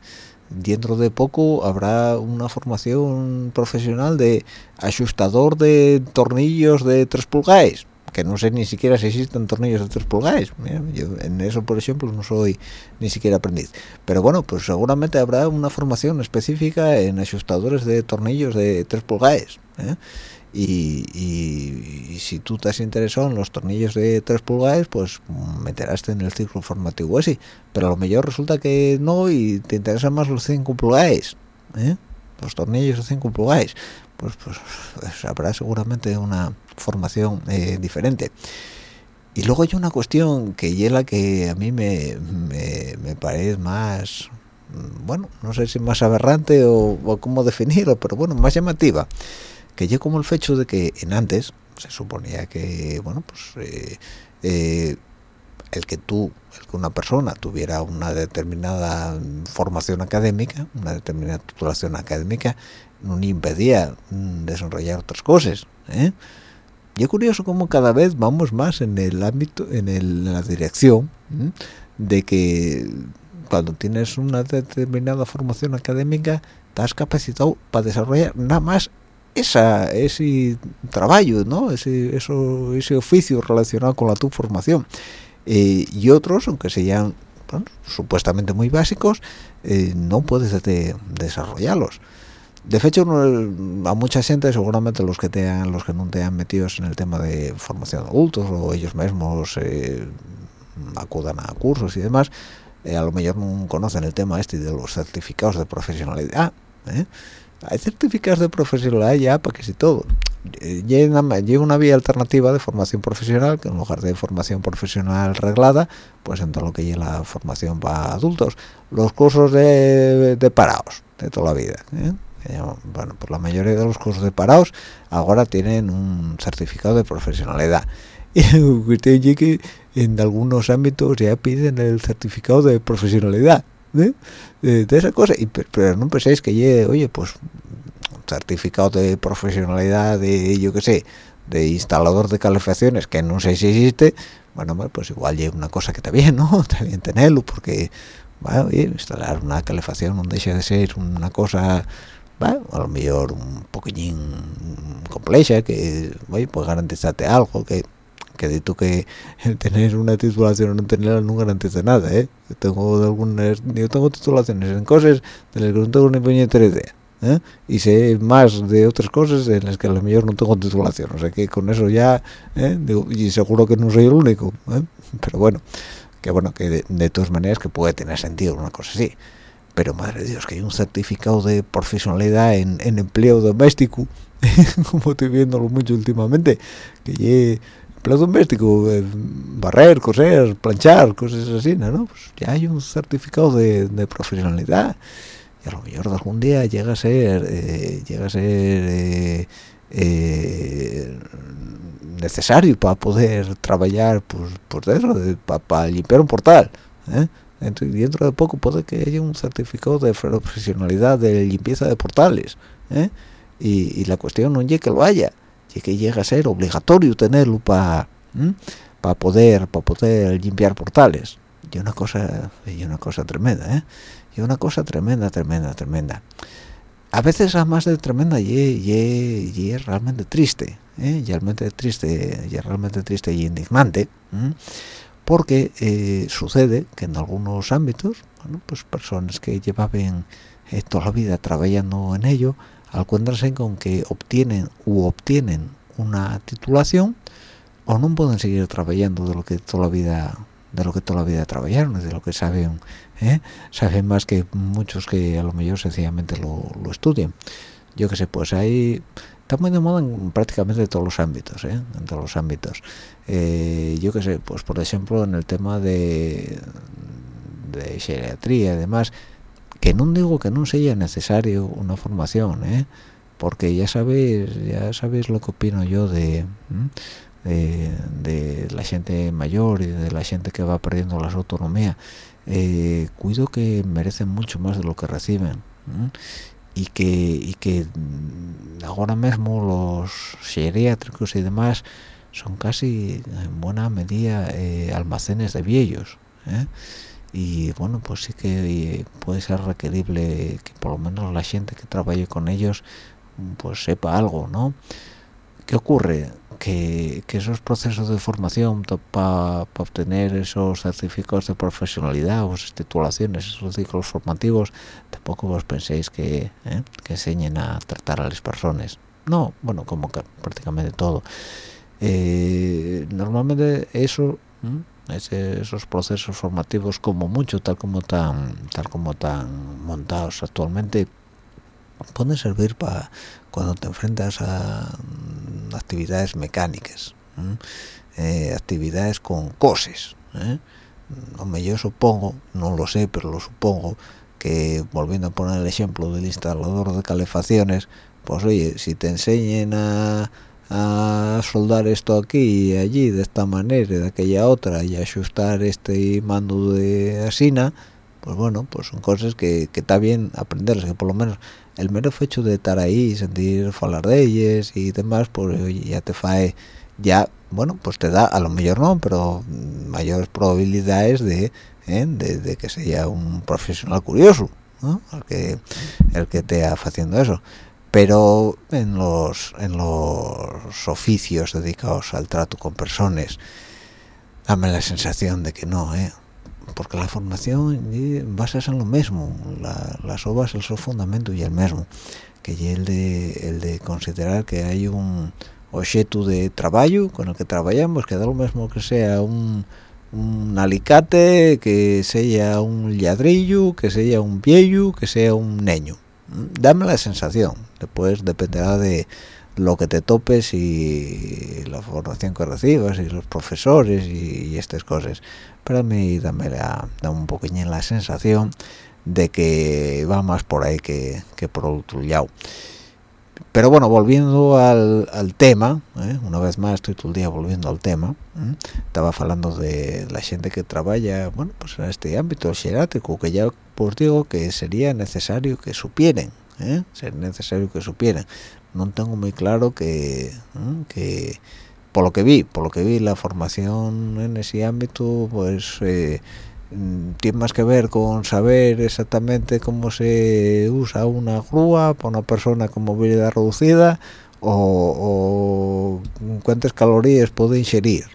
Dentro de poco habrá una formación profesional de ajustador de tornillos de 3 pulgadas que no sé ni siquiera si existen tornillos de 3 pulgadas yo en eso por ejemplo no soy ni siquiera aprendiz pero bueno pues seguramente habrá una formación específica en ajustadores de tornillos de 3 pulgadas ¿eh? y, si tú has interesado en los tornillos de 3 pulgadas pues meterás en el ciclo formativo así pero a lo mejor resulta que no y te interesan más los 5 pulgadas ¿eh? Los tornillos de 5 pulgadas pues, pues, pues habrá seguramente una formación eh, diferente. Y luego hay una cuestión que es la que a mí me, me, parece más mm, bueno no sé si más aberrante o, cómo definirlo pero bueno más llamativa que yo como el hecho de que en antes se suponía que bueno pues eh, eh, el que tú el que una persona tuviera una determinada formación académica una determinada titulación académica no impedía mm, desarrollar otras cosas ¿eh? y es curioso cómo cada vez vamos más en el ámbito, en, la dirección de que cuando tienes una determinada formación académica estás capacitado para desarrollar nada más esa, ese trabajo, ¿no? ese, eso, ese oficio relacionado con la tu formación. Eh, y otros, aunque sean supuestamente muy básicos, eh, no puedes desarrollarlos de hecho a mucha gente seguramente los que te los que no te han metidos en el tema de formación de adultos o ellos mismos eh, acudan a cursos y demás eh, a lo mejor no conocen el tema este de los certificados de profesionalidad ¿eh? hay certificados de profesionalidad ya para que si todo llega una vía alternativa de formación profesional que en lugar de formación profesional reglada pues en todo lo que lleva la formación para adultos los cursos de, de parados de toda la vida bueno, por la mayoría de los cursos de parados ahora tienen un certificado de profesionalidad. Y que en algunos ámbitos ya piden el certificado de profesionalidad ¿eh? de, esa cosa. Y, pero no penséis que llegue, oye, pues un certificado de profesionalidad de, yo qué sé, de instalador de calefacciones, que no sé si existe, bueno, pues igual llega una cosa que está bien, ¿no? Está bien tenerlo, porque, bueno, instalar una calefacción no deja de ser una cosa a lo mejor un poquillín compleja que oye, pues garantizarte algo que que tú que tener una titulación o no tenerla no garantiza nada ¿eh? yo tengo algunas yo tengo titulaciones en cosas de las que no tengo ni puñetera idea ¿eh? y sé más de otras cosas en las que a lo mejor no tengo titulación o sea que con eso ya ¿eh? y seguro que no soy el único ¿eh? pero bueno que bueno que de, todas maneras que puede tener sentido una cosa así pero madre de Dios que hay un certificado de profesionalidad en, empleo doméstico como estoy viéndolo mucho últimamente que empleo doméstico barrer coser planchar cosas así no pues ya hay un certificado de, de profesionalidad y a lo mejor algún día llega a ser eh, llega a ser eh, eh, necesario para poder trabajar pues, por dentro para, limpiar un portal dentro, dentro de poco puede que haya un certificado de profesionalidad de limpieza de portales y, la cuestión no es que lo haya y que llega a ser obligatorio tenerlo para para poder para poder limpiar portales. Y una cosa y una cosa tremenda ¿eh? Y una cosa tremenda, tremenda, tremenda. A veces a más de tremenda y, y, es realmente triste, ¿eh? realmente triste, y realmente triste y indignante, porque eh, sucede que en algunos ámbitos, bueno, pues personas que llevaban toda la vida trabajando en ello, encontrarse con que obtienen u obtienen una titulación o no pueden seguir trabajando de lo que toda la vida de lo que toda la vida trabajaron, de lo que saben ¿eh? saben más que muchos que a lo mejor sencillamente lo, lo estudian yo que sé pues ahí está muy de moda en prácticamente todos los ámbitos ¿eh? en todos los ámbitos eh, yo que sé pues por ejemplo en el tema de de geriatría y demás que no digo que no sea necesario una formación ¿eh? porque ya sabéis ya sabéis lo que opino yo de, de la gente mayor y de la gente que va perdiendo la autonomía eh, cuido que merecen mucho más de lo que reciben y que y que mm, ahora mismo los geriátricos y demás son casi en buena medida eh, almacenes de viejos ¿eh? y bueno pues sí que puede ser requerible que por lo menos la gente que trabaje con ellos pues sepa algo no qué ocurre que, esos procesos de formación para obtener esos certificados de profesionalidad o esas titulaciones, esos ciclos formativos, tampoco vos penséis que, eh, que enseñen a tratar a las personas. No, bueno, como que prácticamente todo. Eh, normalmente eso, esos procesos formativos como mucho, tal como están, tal como están montados actualmente, pueden servir para cuando te enfrentas a actividades mecánicas, eh, actividades con cosas. ¿eh? Hombre, yo supongo, no lo sé, pero lo supongo, que volviendo a poner el ejemplo del instalador de calefacciones, pues oye, si te enseñen a, soldar esto aquí y allí de esta manera y de aquella otra y ajustar este mando de asina, pues bueno, pues son cosas que, que está bien aprenderlas, que por lo menos el mero hecho de estar ahí sentir hablar de ellas y demás pues ya te fae ya bueno pues te da a lo mejor no pero mayores probabilidades de, ¿eh? de, que sea un profesional curioso el que el que te haciendo eso pero en los en los oficios dedicados al trato con personas dame la sensación de que no ¿eh? Porque la formación basas en lo mismo las obras el su fundamento y el mismo que es el de el de considerar que hay un objeto de trabajo con el que trabajamos que da lo mismo que sea un, un alicate que sea un ladrillo que sea un viejo que sea un niño dame la sensación. Después dependerá de lo que te topes y la formación que recibas y los profesores y, estas cosas para mí dame da un poquillo la sensación de que va más por ahí que, por otro lado pero bueno volviendo al, tema ¿eh? una vez más estoy todo el día volviendo al tema ¿eh? estaba hablando de la gente que trabaja bueno pues en este ámbito xerátrico que ya pues digo que sería necesario que supieran ¿eh? sería necesario que supieran no tengo muy claro que, que por lo que vi por lo que vi la formación en ese ámbito pues eh, mm, tiene más que ver con saber exactamente cómo se usa una grúa para una persona con movilidad reducida o, cuántas calorías puede ingerir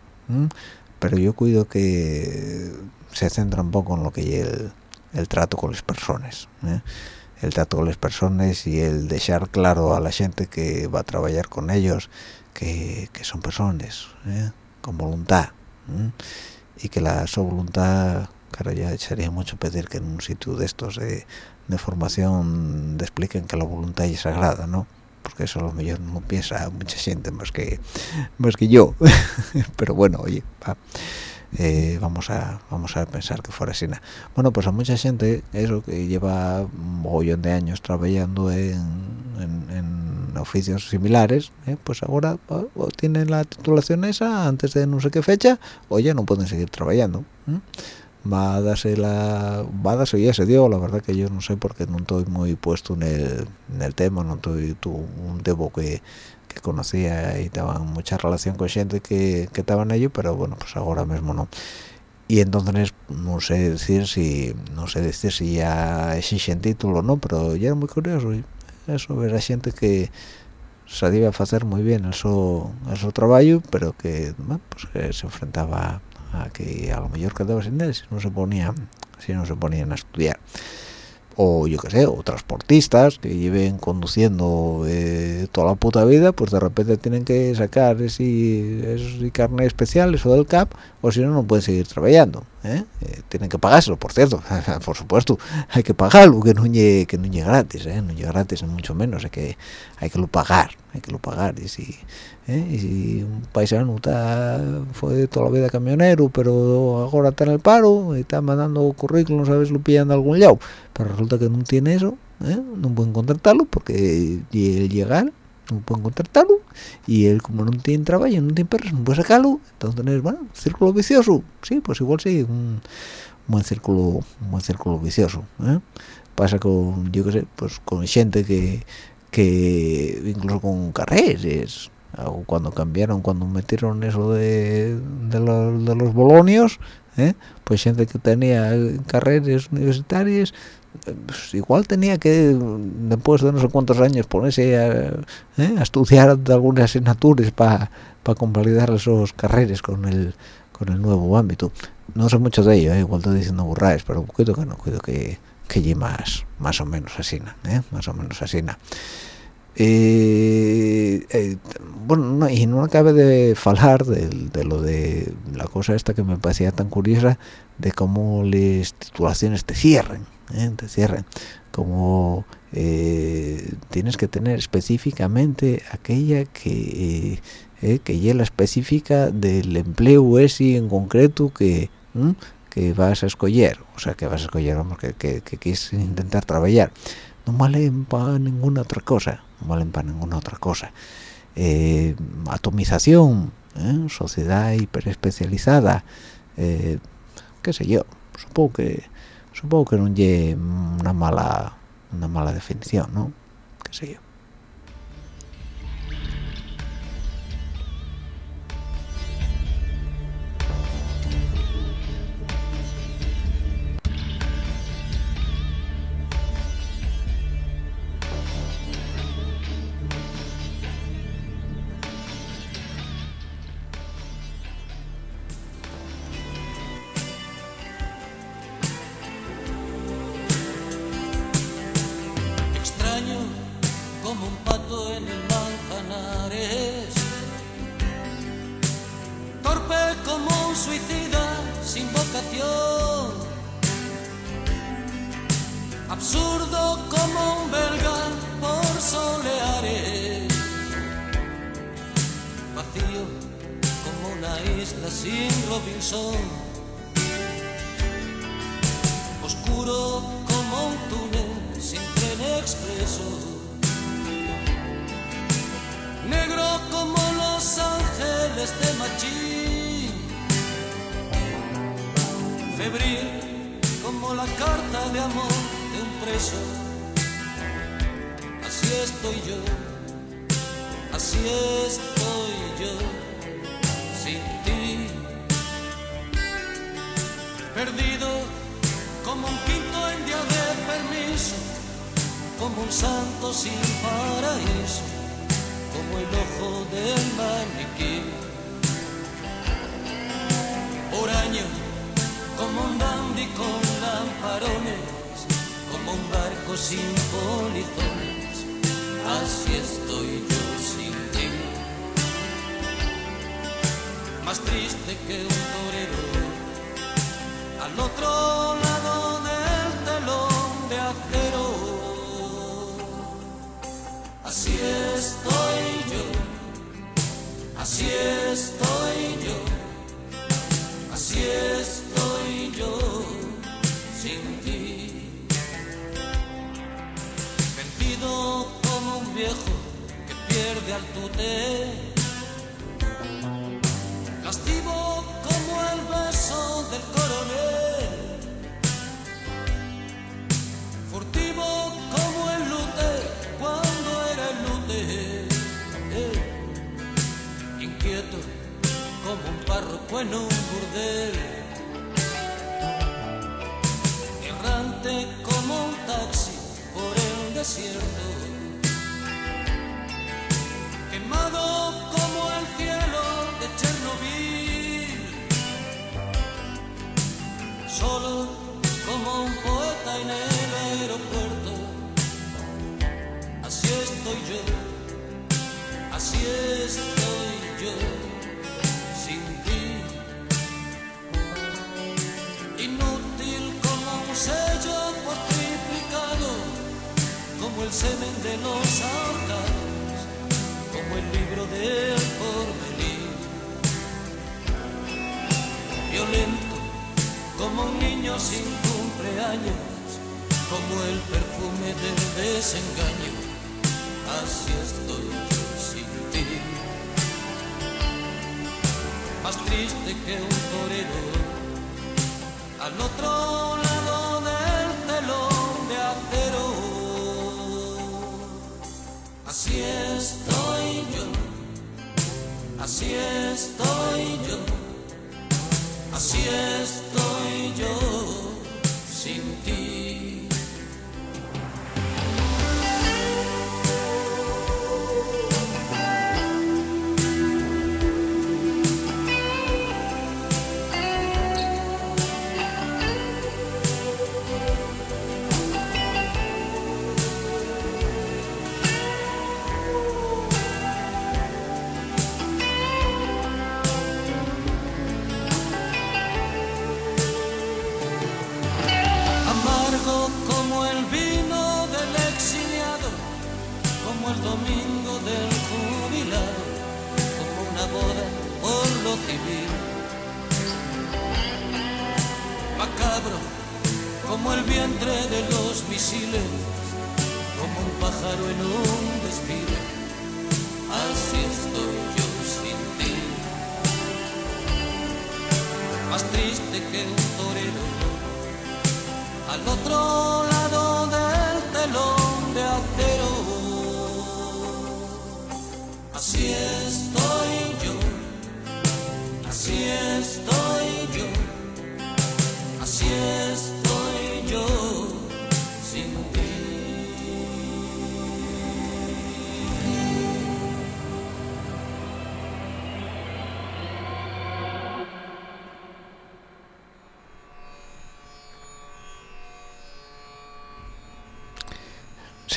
pero yo cuido que se centra un poco en lo que es el, trato con las personas ¿eh? El trato con las personas y el dejar claro a la gente que va a trabajar con ellos que, son personas ¿eh? con voluntad y que la su voluntad claro ya sería mucho pedir que en un sitio de estos de, formación te expliquen que la voluntad es sagrada no porque eso a lo mejor no piensa mucha gente más que más que yo. Pero bueno oye eh, vamos a vamos a pensar que fuera así bueno pues a mucha gente eso que lleva un mogollón de años trabajando en, oficios similares eh, pues ahora o, tienen la titulación esa antes de no sé qué fecha o ya no pueden seguir trabajando va a darse la va a darse ya se dio la verdad que yo no sé porque no estoy muy puesto en el, en el tema no estoy un debo que que conocía y estaba mucha relación con gente que, que estaba en ello pero bueno pues ahora mismo no. Y entonces no sé decir si no sé decir si ya existe título o no pero ya era muy curioso eso era gente que sabía hacer muy bien el su, trabajo pero que, pues que se enfrentaba a que a lo mejor quedaba sin él si no se ponía si no se ponían a estudiar o yo qué sé, o transportistas que lleven conduciendo eh, toda la puta vida, pues de repente tienen que sacar ese, ese carnet especial, eso del CAP, o si no, no pueden seguir trabajando. ¿Eh? Eh, tienen que pagárselo, por cierto, por supuesto, hay que pagarlo, que no llegue, que no gratis, no llegue gratis, mucho menos, hay que, hay que lo pagar, hay que lo pagar, y si, y si un paisano está, fue toda la vida camionero, pero ahora está en el paro, y está mandando currículum, sabes, lo pillan de algún lado, pero resulta que no tiene eso, ¿eh? no pueden contratarlo porque el llegar no pueden contratarlo y él como no tiene trabajo, no tiene perros, no puede sacarlo, entonces bueno, círculo vicioso, sí, pues igual sí, un, buen círculo, un buen círculo vicioso, ¿eh? pasa con, yo qué sé, pues con gente que, que incluso con carreras, cuando cambiaron, cuando metieron eso de, de, de los bolonios, ¿eh? pues gente que tenía carreras universitarias pues igual tenía que después de no sé cuántos años ponerse a, ¿eh? estudiar algunas asignaturas para convalidar esos carreras con el con el nuevo ámbito no sé mucho de ello ¿eh? igual estoy diciendo burraes pero cuido que no cuido que que más más o menos así ¿eh? más o menos así eh, bueno y no acabe de hablar de, de, lo de la cosa esta que me parecía tan curiosa de cómo las titulaciones te cierren ¿eh? te cierren como eh, tienes que tener específicamente aquella que eh, que ya la específica del empleo ese en concreto que que vas a escoger. O sea que vas a escoger vamos que, que, que quieres intentar trabajar. No valen para ninguna otra cosa no valen para ninguna otra cosa. Atomización sociedad hiperespecializada qué sé yo supongo que supongo que no una mala una mala definición no qué sé yo viejo que pierde al tute. Castigo como el beso del coronel. Furtivo como el lute cuando era el lute. Inquieto como un párroco en un burdel. Errante como un taxi por el desierto. Solo como un poeta en el aeropuerto. Así estoy yo, así estoy yo, sin ti. Inútil como un sello por triplicado, como el semen de los ahorcados, como el libro del porvenir. Violento como un niño sin cumpleaños, como el perfume del desengaño. Así estoy yo sin ti. Más triste que un torero al otro lado del telón de acero. Así estoy yo, así estoy yo, así estoy yo triste que un torero al otro lado del telón de acero. Así estoy yo, así estoy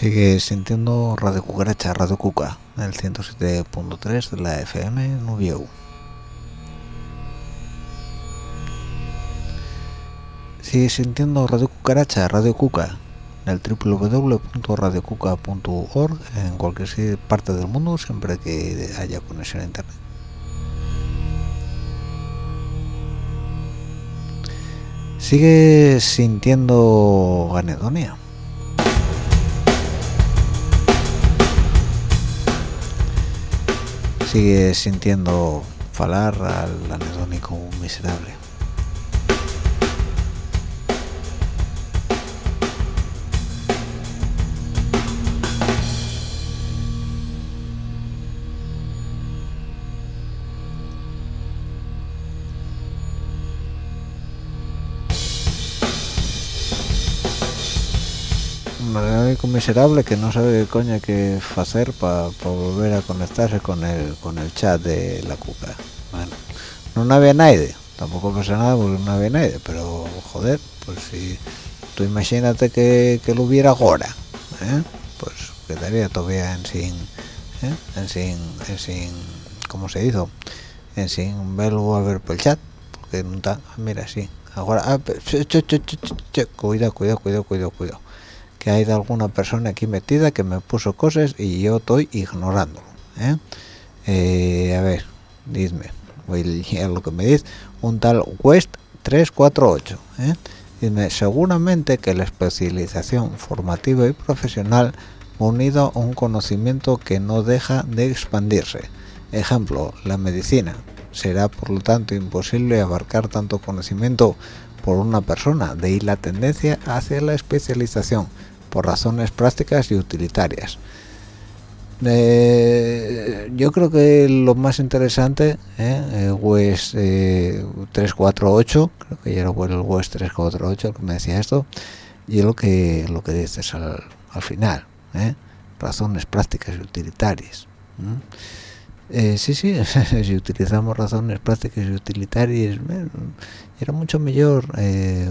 Sigue sintiendo Radio Cucaracha, Radio Cuca, el 107.3 de la FM Nubieu. Sigue sintiendo Radio Cucaracha, Radio Cuca, en el www.radiocuca.org en cualquier parte del mundo, siempre que haya conexión a internet. Sigue sintiendo anedonia. Sigue sintiendo falar al anedónico miserable. Miserable que no sabe qué coño que hacer para volver a conectarse con el con el chat de la cuca. Bueno, no había nadie, tampoco pasa nada porque no había nadie, pero joder, pues si tú imagínate que, lo hubiera ahora ¿eh? pues quedaría todavía en sin ¿eh? en sin en sin ¿cómo se hizo? en sin verlo a ver por el chat porque no está mira sí ahora ah, cuidado cuidado cuidado cuidado cuidado que hay de alguna persona aquí metida que me puso cosas y yo estoy ignorándolo ¿eh? Eh, a ver dime voy a leer lo que me dice un tal West 348 ¿eh? dime seguramente que la especialización formativa y profesional unido a un conocimiento que no deja de expandirse ejemplo la medicina será por lo tanto imposible abarcar tanto conocimiento por una persona de ahí la tendencia hacia la especialización por razones prácticas y utilitarias. Eh, yo creo que lo más interesante eh, WES eh, 348 creo que ya era el WES 348 el que me decía esto y lo que lo que dices al, al final eh, razones prácticas y utilitarias eh, sí, sí, si utilizamos razones prácticas y utilitarias, era mucho mejor,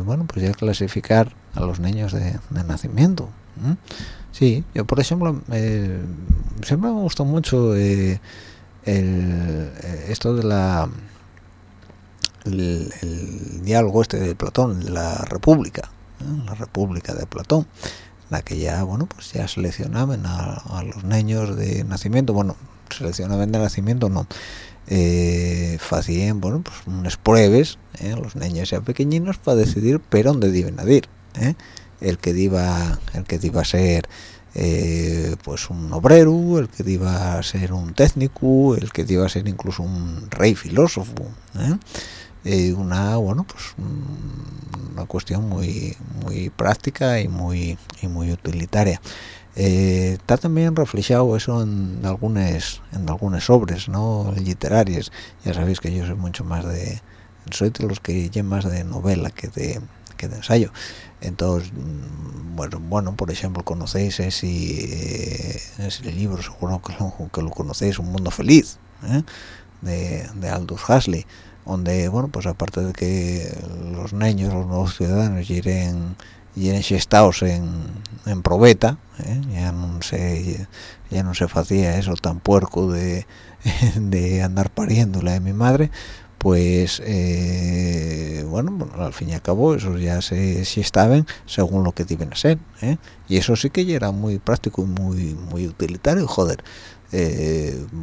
bueno, pues ya clasificar a los niños de, nacimiento. Sí, yo por ejemplo, eh, siempre me gustó mucho el, esto de la... El, diálogo este de Platón, la República, la República de Platón, la que ya, bueno, pues ya seleccionaban a, a los niños de nacimiento, bueno, seleccionaban de nacimiento no eh, bueno pues unas pruebas eh, los niños ya pequeñinos para decidir pero dónde deben ir eh, el que iba el que iba a ser eh, pues un obrero el que iba a ser un técnico el que iba a ser incluso un rey filósofo una bueno pues una cuestión muy muy práctica y muy y muy utilitaria. Eh, está también reflejado eso en algunas en algunas obras no literarias. Ya sabéis que yo soy mucho más de soy de los que llevan más de novela que de que de ensayo entonces mm, bueno bueno por ejemplo conocéis ese, ese libro seguro que lo, que lo conocéis un mundo feliz ¿eh? de, de Aldous Huxley donde bueno pues aparte de que los niños los nuevos ciudadanos lleguen y en estados en, en probeta ¿eh? ya no se ya no se hacía eso tan puerco de, de andar pariendo la de mi madre pues eh, bueno, al fin y al cabo eso ya se si estaban según lo que deben ser ¿eh? y eso sí que ya era muy práctico y muy muy utilitario joder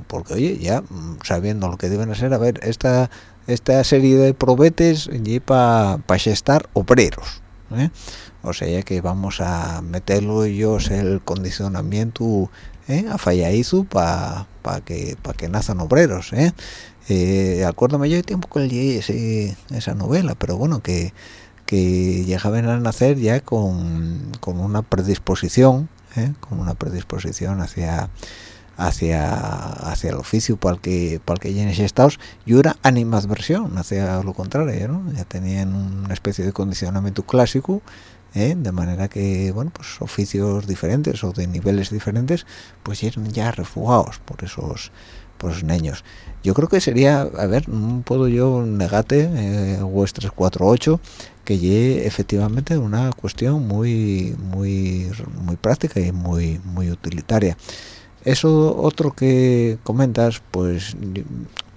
porque oye ya mm, sabiendo lo que deben ser a ver esta esta serie de probetes y para pa estar obreros ¿eh? o sea que vamos a meterlo ellos el condicionamiento ¿eh? a fallaizu para pa que para que nazcan obreros ¿eh? acuérdame yo de tiempo que leí esa novela pero bueno que llegaban a nacer ya con, una predisposición ¿eh? con una predisposición hacia hacia hacia el oficio para el que para el que llenes estados y una animadversión hacia lo contrario ¿no? ya tenían una especie de condicionamiento clásico ¿eh? de manera que bueno pues oficios diferentes o de niveles diferentes pues eran ya refugados por esos esos niños yo creo que sería a ver no puedo yo negate eh, 348 que lleve efectivamente una cuestión muy muy muy práctica y muy muy utilitaria eso otro que comentas pues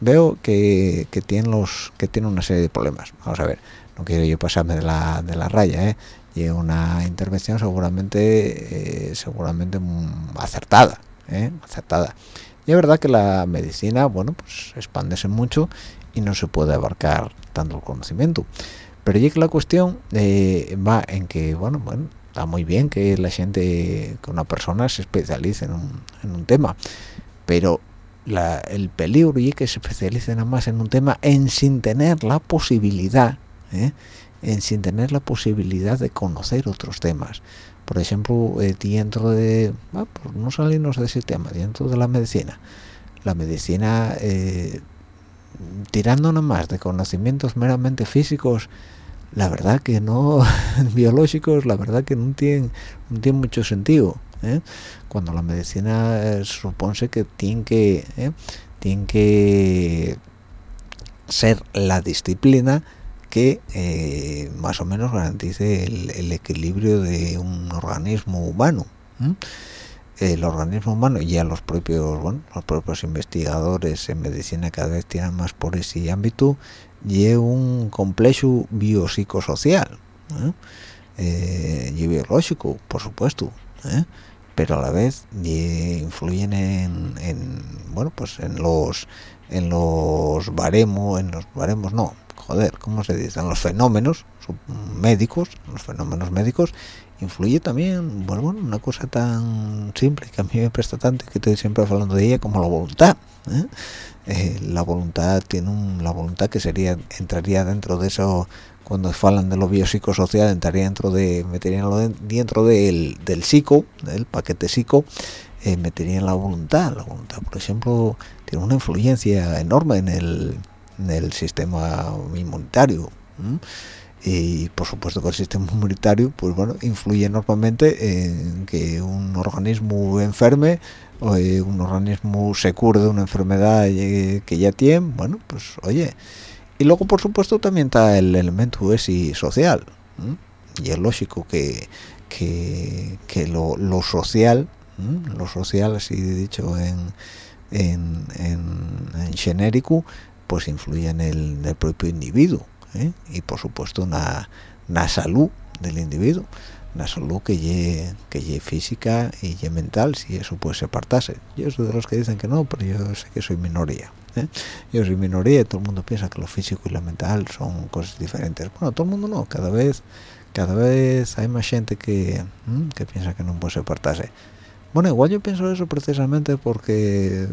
veo que, que tiene los que tiene una serie de problemas vamos a ver no quiero yo pasarme de la, de la raya ¿eh? y una intervención seguramente eh, seguramente acertada ¿eh? acertada y es verdad que la medicina bueno pues expandese mucho y no se puede abarcar tanto el conocimiento pero ya que la cuestión eh, va en que bueno bueno está muy bien que la gente que una persona se especialice en un, en un tema pero la, el peligro y que se especialice nada más en un tema en sin tener la posibilidad ¿eh? en sin tener la posibilidad de conocer otros temas. Por ejemplo, eh, dentro de, ah, por no salirnos de ese tema, dentro de la medicina, la medicina, eh, tirando más de conocimientos meramente físicos, la verdad que no, biológicos, la verdad que no tienen, no tiene mucho sentido. ¿eh? Cuando la medicina supone que tiene que, tiene que ser la disciplina que eh, más o menos garantice el, equilibrio de un organismo humano el organismo humano y a los propios bueno, los propios investigadores en medicina cada vez tienen más por ese ámbito y un complejo biopsicosocial ¿eh? y biológico por supuesto ¿eh? pero a la vez influyen en, en, bueno pues en los en los baremos en los baremos no joder cómo se dice en los fenómenos médicos los fenómenos médicos influye también bueno, una cosa tan simple que a mí me presta tanto que estoy siempre hablando de ella como la voluntad ¿eh? Eh, la voluntad tiene un, la voluntad que sería entraría dentro de eso cuando hablan de lo biopsicosocial entraría dentro de meterían dentro del, del psico del paquete psico eh, meterían la voluntad la voluntad por ejemplo tiene una influencia enorme en el, en el sistema inmunitario y por supuesto que el sistema inmunitario pues bueno influye enormemente en que un organismo enferme o eh, un organismo se cure de una enfermedad eh, que ya tiene bueno pues oye y luego por supuesto también está el elemento ese social y es lógico que que, lo, social lo social así dicho en en, en, genérico pues influye en el propio individuo ¿eh? y por supuesto una, una salud del individuo una salud que lleve que física y ye mental si eso puede separarse yo soy de los que dicen que no pero yo sé que soy minoría ¿eh? yo soy minoría y todo el mundo piensa que lo físico y lo mental son cosas diferentes bueno todo el mundo no cada vez cada vez hay más gente que, que piensa que no puede separarse bueno igual yo pienso eso precisamente porque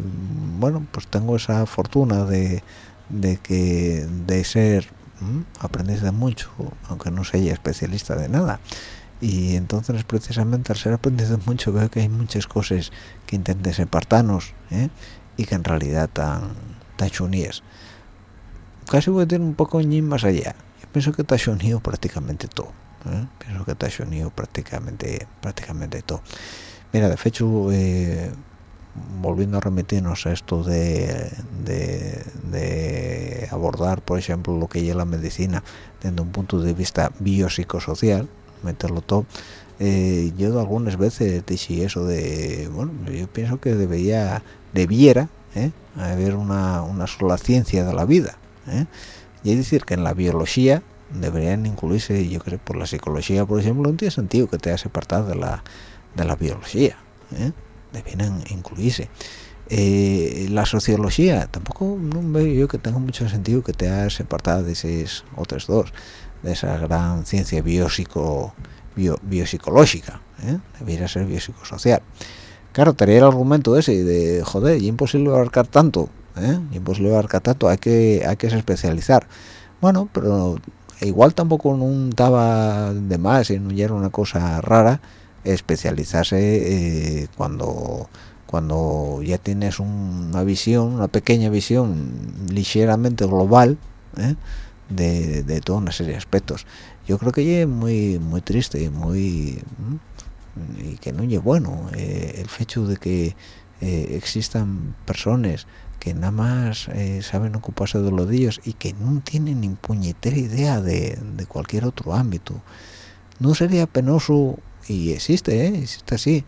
bueno pues tengo esa fortuna de, de que de ser aprendes de mucho aunque no sea especialista de nada. Y entonces precisamente al ser aprendiz de mucho veo que hay muchas cosas que intenten separarnos ¿eh? y que en realidad tan tan chuníes. Casi voy a tener un poco más allá. Pienso que está unido prácticamente todo ¿eh? pienso que está unido prácticamente prácticamente todo. Mira de hecho eh, volviendo a remitirnos a esto de, de, abordar, por ejemplo, lo que es la medicina desde un punto de vista biopsicosocial, meterlo todo, eh, yo algunas veces dije eso de, bueno, yo pienso que debería, debiera ¿eh? haber una, una, sola ciencia de la vida. ¿eh? Y es decir, que en la biología deberían incluirse, yo creo, por la psicología, por ejemplo, no tiene sentido que te hace apartado de la, de la biología. ¿eh? Deben incluirse eh, la sociología tampoco no veo yo que tenga mucho sentido que te has separado de esas otras dos de esa gran ciencia biopsico biopsicológica ¿eh? debería ser biopsicosocial claro tenía el argumento ese de joder imposible abarcar tanto ¿eh? imposible abarcar tanto hay que hay que especializar bueno pero igual tampoco no estaba de más y no era una cosa rara especializarse eh, cuando cuando ya tienes una visión, una pequeña visión ligeramente global ¿eh? de, toda una serie de aspectos. Yo creo que es muy muy triste y muy y que no es bueno eh, el hecho de que existan personas que nada más saben ocuparse de los de ellos y que no tienen ni puñetera idea de, de cualquier otro ámbito. ¿No sería penoso y existe, ¿eh? existe así.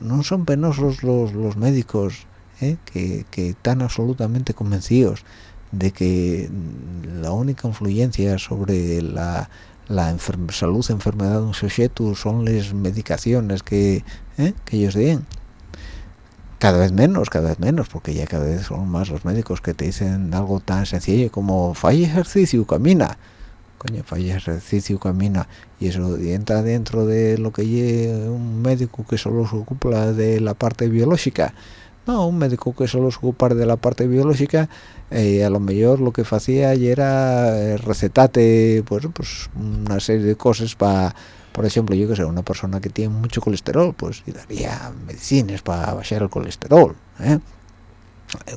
No son penosos los, los médicos ¿eh? que, que están absolutamente convencidos de que la única influencia sobre la, la salud enfermedad de un sujeto son las medicaciones que, ¿eh? que ellos den. Cada vez menos, cada vez menos, porque ya cada vez son más los médicos que te dicen algo tan sencillo como falla ejercicio, camina coño, falla ejercicio, camina, y eso entra dentro de lo que un médico que solo se ocupa de la parte biológica. No, un médico que solo se ocupa de la parte biológica, eh, a lo mejor lo que hacía era eh, recetate pues, pues una serie de cosas para, por ejemplo, yo que sé, una persona que tiene mucho colesterol, pues y daría medicinas para bajar el colesterol. ¿eh?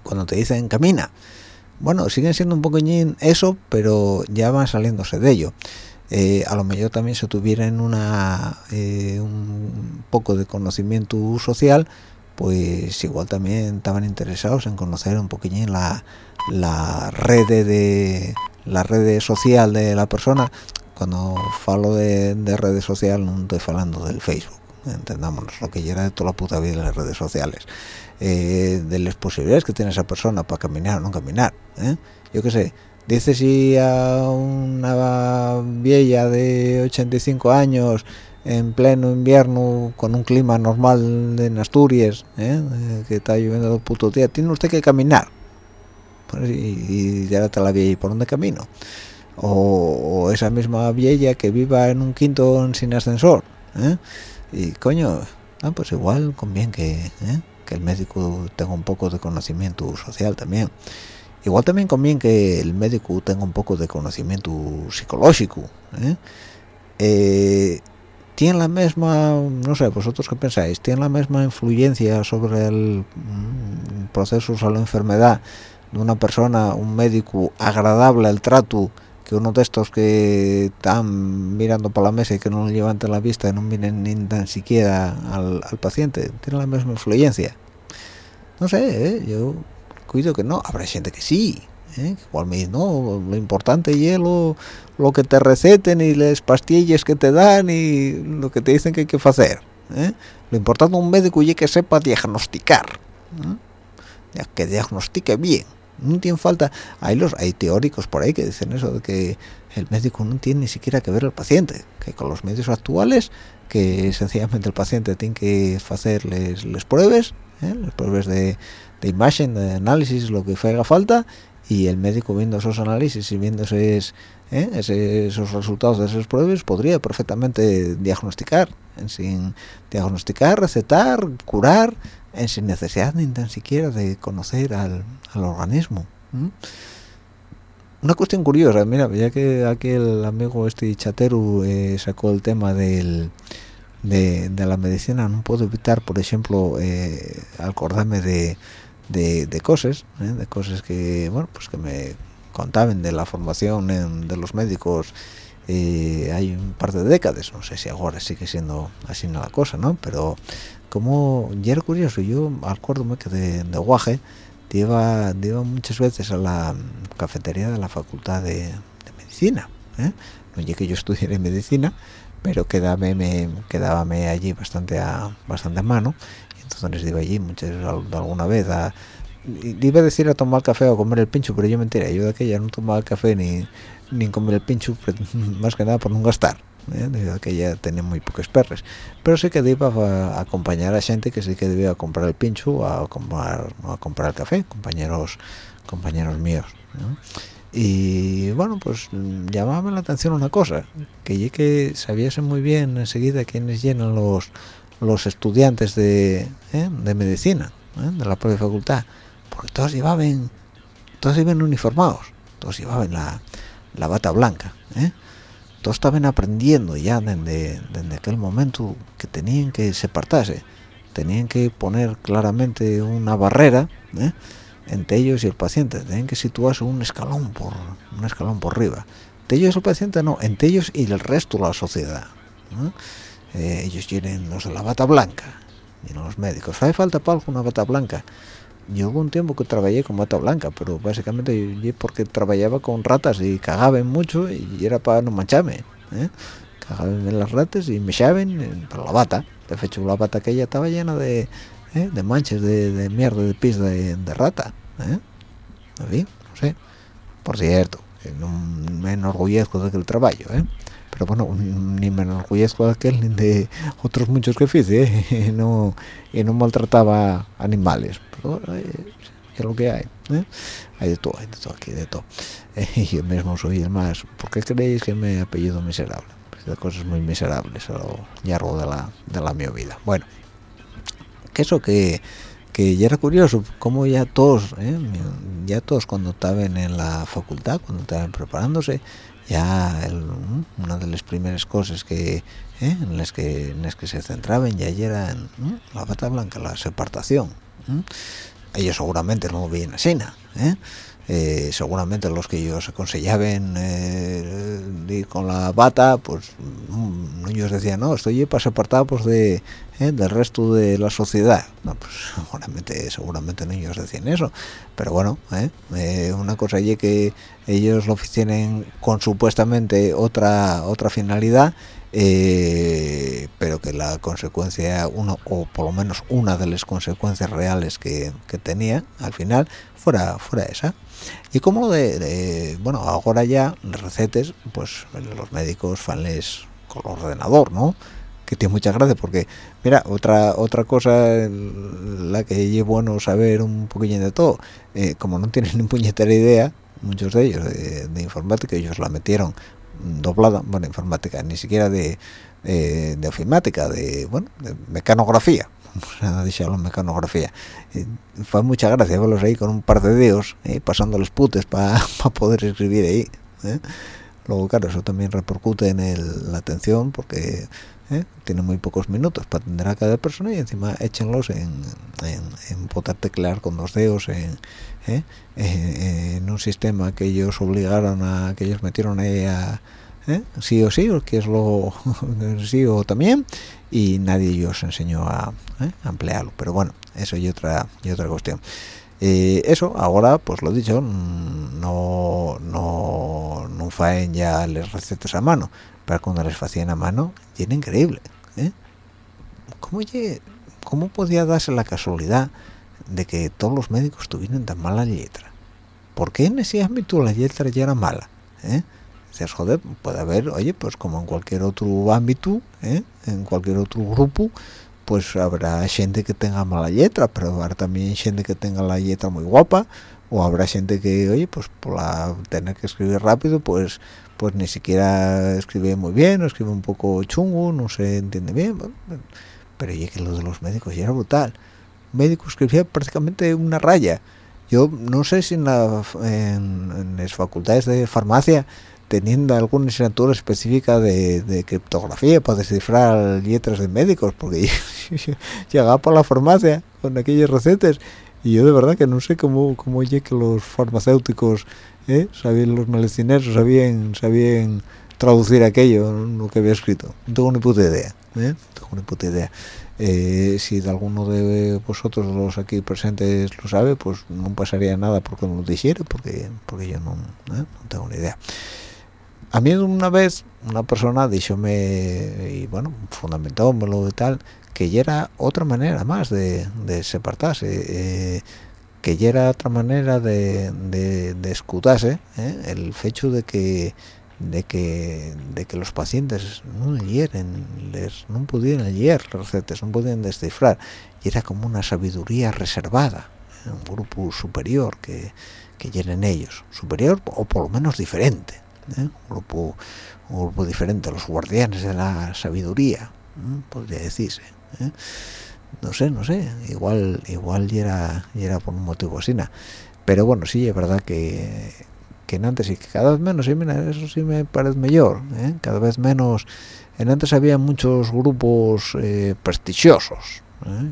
Cuando te dicen camina, bueno, siguen siendo un poquillín eso, pero ya van saliéndose de ello. Eh, a lo mejor también se tuvieran una, eh, un poco de conocimiento social, pues igual también estaban interesados en conocer un poquillín la, red de la red social de la persona cuando falo de, redes sociales no estoy hablando del Facebook entendámonos lo que llega de toda la puta vida en las redes sociales eh, de las posibilidades que tiene esa persona para caminar o no caminar ¿eh? yo qué sé dice si a una vieja de 85 años en pleno invierno con un clima normal en Asturias ¿eh? que está lloviendo todo puto día tiene usted que caminar pues, y, ya está la vieja por dónde camino o, esa misma vieja que viva en un quinto sin ascensor ¿eh? y coño ah, pues igual conviene que, ¿eh? El médico tenga un poco de conocimiento social también igual también conviene que el médico tenga un poco de conocimiento psicológico ¿eh? tiene la misma, no sé, vosotros qué pensáis, tiene la misma influencia sobre el mm, proceso o la enfermedad de una persona, un médico agradable al trato, que uno de estos que están mirando por la mesa y que no levantan la vista y no miren ni tan siquiera al, paciente, tiene la misma influencia. No sé, ¿eh? yo cuido que no, habrá gente que sí, ¿eh? igual me dice, no, lo importante es lo, que te receten y las pastillas que te dan y lo que te dicen que hay que hacer. ¿eh? Lo importante un médico que sepa diagnosticar, ¿eh? que diagnostique bien. No tiene falta, hay los hay teóricos por ahí que dicen eso de que el médico no tiene ni siquiera que ver al paciente, que con los medios actuales que sencillamente el paciente tiene que hacer las pruebas, las pruebas de, de imagen, de análisis, lo que haga falta y el médico viendo esos análisis y viendo esos, ¿eh? esos resultados de esas pruebas podría perfectamente diagnosticar, en sin diagnosticar, recetar, curar, sin necesidad ni tan siquiera de conocer al, organismo. Una cuestión curiosa, mira, ya que aquí el amigo este chatero eh, sacó el tema del, de, la medicina, no puedo evitar, por ejemplo, eh, acordarme de de, cosas, ¿eh? de cosas que, bueno, pues que me contaban de la formación de los médicos eh, hay un par de décadas, no sé si ahora sigue siendo así la cosa, ¿no? Pero como ya era curioso, yo acuérdome que de, de Guaje iba, iba muchas veces a la cafetería de la facultad de, Medicina, ¿eh? no llegué que yo estudiara medicina, pero quedaba me, quedábame allí bastante a, bastante a mano. Entonces iba allí muchas alguna vez a iba a decir a tomar café o comer el pincho pero yo mentira yo de aquella no tomaba café ni ni comer el pincho pues, más que nada por no gastar ¿eh? de aquella tenía muy pocos perres. Pero sí que iba a, acompañar a gente que sí que debía comprar el pincho a comprar a comprar el café compañeros compañeros míos y bueno pues llamaba la atención una cosa que ya que sabiese muy bien enseguida quiénes llenan los los estudiantes de, ¿eh? de medicina ¿eh? de la propia facultad porque todos llevaban todos iban uniformados todos llevaban la, la bata blanca ¿eh? todos estaban aprendiendo ya desde, desde, aquel momento que tenían que separarse tenían que poner claramente una barrera entre ellos y el paciente. Tenían que situarse un escalón por un escalón por arriba. Entre ellos y el paciente no entre ellos y el resto de la sociedad eh, ellos tienen los la bata blanca. Y los médicos. Hace falta para una bata blanca. Yo hubo un tiempo que trabajé con bata blanca pero básicamente yo porque trabajaba con ratas y cagaban mucho y era para no mancharme ¿eh? cagaban en las ratas y me echaban para la bata. De hecho la bata que ella estaba llena de, ¿eh? de manchas de, mierda de pis de, rata ¿eh? no sé por cierto no me enorgullezco de aquel trabajo ¿eh? pero bueno ni me enorgullezco de aquel ni de otros muchos que hice ¿eh? y no y no maltrataba animales pero eh, es lo que hay ¿eh? hay de todo hay de todo aquí de todo y yo mismo soy el más ¿por qué creéis que me apellido miserable? Pues de cosas muy miserables a lo largo de la de la mi vida bueno que eso que que ya era curioso como ya todos ya todos cuando estaban en la facultad cuando estaban preparándose ya una de las primeras cosas que ¿eh? en las que en las que se centraban ya era en la bata blanca la separación ellos seguramente no vienen así ¿eh? Eh, seguramente los que ellos aconsejaban eh, con la bata pues mm, ellos decían no estoy para separado pues de eh, del resto de la sociedad. Pues seguramente seguramente decían eso. Pero bueno una cosa es que ellos lo hicieron con supuestamente otra otra finalidad pero que la consecuencia uno o por lo menos una de las consecuencias reales que, que tenía al final fuera fuera esa. Y como de, bueno ahora ya recetas pues los médicos fanles con el ordenador no que tiene mucha gracia porque mira otra otra cosa la que es bueno saber un poquillo de todo eh, como no tienen ni puñetera idea muchos de ellos de, informática ellos la metieron doblada bueno informática ni siquiera de de, de ofimática de bueno de mecanografía la mecanografía fue mucha gracia verlos ahí con un par de dedos eh, pasándoles putes para poder escribir ahí ¿eh? luego claro eso también repercute en la atención porque ¿eh? tiene muy pocos minutos para atender a cada persona y encima échenlos en, en, en poder teclear con dos dedos en, ¿eh? en un sistema que ellos obligaron a que ellos metieron ahí a sí o sí, que es lo sí o también y nadie os enseñó a, ¿eh? emplearlo pero bueno eso y otra y otra cuestión eh, eso ahora pues lo dicho no no no faen ya las recetas a mano pero cuando les hacían a mano tiene increíble ¿eh? ¿Cómo, ¿cómo podía darse la casualidad de que todos los médicos tuvieran tan mala letra? ¿por qué en ese ámbito la letra ya era mala? ¿eh? dices, joder, puede haber, oye, pues como en cualquier otro ámbito, ¿eh? en cualquier otro grupo, pues habrá gente que tenga mala letra, pero habrá también gente que tenga la letra muy guapa, o habrá gente que, oye, pues por la, tener que escribir rápido, pues pues ni siquiera escribe muy bien, o escribe un poco chungo, no se entiende bien, pero oye, que lo de los médicos ya era brutal. Un médico escribía prácticamente una raya. Yo no sé si en, en las facultades de farmacia teniendo alguna asignatura específica de, criptografía para descifrar letras de médicos, porque llegaba por la farmacia con aquellas recetas y yo de verdad que no sé cómo, cómo oye que los farmacéuticos, ¿eh? sabían los medicineros, sabían, sabían traducir aquello, lo que había escrito. No tengo ni puta idea, ¿eh? no tengo ni puta idea. Eh, si de alguno de vosotros los aquí presentes lo sabe, pues no pasaría nada porque no lo dijera, porque, porque yo no, ¿eh? no tengo ni idea a mí una vez una persona díjome y bueno fundamentómelo y tal que ya era otra manera más de, separarse eh, que ya era otra manera de, de, escudarse ¿eh? el hecho de que de que de que los pacientes no les no pudieran leer las recetas no podían descifrar y era como una sabiduría reservada ¿eh? un grupo superior que que ellos superior o por lo menos diferente ¿eh? un, grupo, un grupo diferente, los guardianes de la sabiduría, podría decirse. ¿Eh? No sé, no sé, igual igual era, era por un motivo así. Pero bueno, sí, es verdad que, que en antes y que cada vez menos, sí, mira, eso sí me parece mejor, ¿eh? cada vez menos. En antes había muchos grupos prestigiosos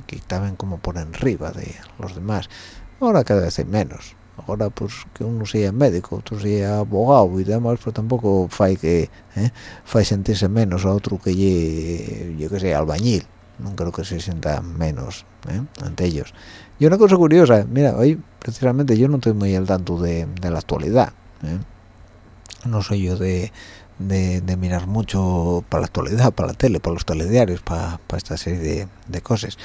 que estaban como por arriba de los demás. Ahora cada vez hay menos ahora pues que uno sea médico otro sea abogado y demás pero tampoco fai que ¿eh? sentirse menos a otro que ye, yo que sé albañil no creo que se sienta menos ¿eh? ante ellos y una cosa curiosa mira hoy precisamente yo no estoy muy al tanto de, la actualidad ¿eh? no soy yo de, de, mirar mucho para la actualidad, para la tele, para los telediarios, para, para esta serie de, de cosas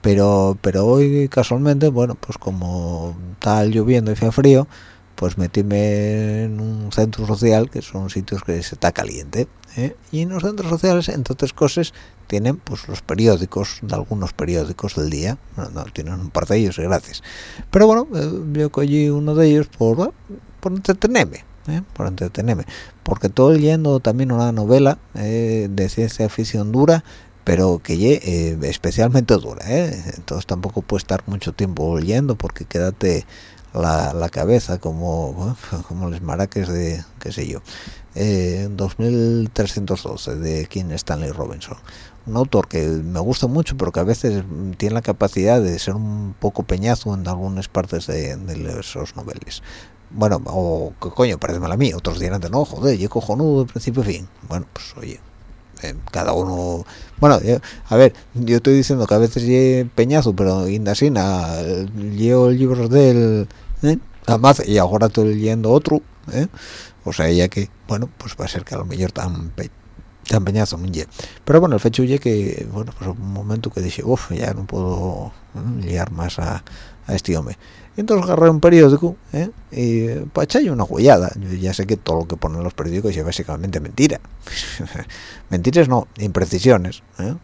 pero pero hoy casualmente bueno pues como tal lloviendo y hacía frío pues metíme en un centro social que son sitios que se está caliente ¿eh? y en los centros sociales entre otras cosas tienen pues los periódicos de algunos periódicos del día no, tienen un par de ellos gracias pero bueno eh, yo cogí uno de ellos por por entretenerme ¿eh? por entretenerme porque todo leyendo también una novela de ciencia ficción dura pero que eh, especialmente dura ¿eh? entonces tampoco puede estar mucho tiempo leyendo porque quédate la, cabeza como como los maraques de qué sé yo. Eh, 2312 de King Stanley Robinson. Un autor que me gusta mucho pero que a veces tiene la capacidad de ser un poco peñazo en algunas partes de, esos noveles. Bueno o coño parece mal a mí otros dirán no joder yo cojonudo de principio a fin. Bueno pues oye eh, cada uno bueno a ver yo estoy diciendo que a veces llevo peñazo pero indasina llevo libros del ¿eh? además y ahora estoy leyendo otro ¿eh? o sea ya que bueno pues va a ser que a lo mejor tan tan peñazo no pero bueno el hecho es que bueno pues un momento que dije uff ya no puedo liar más a, a este hombre entonces agarré un periódico ¿eh? y para echarle una huellada yo ya sé que todo lo que ponen los periódicos es básicamente mentira mentiras no imprecisiones ¿eh?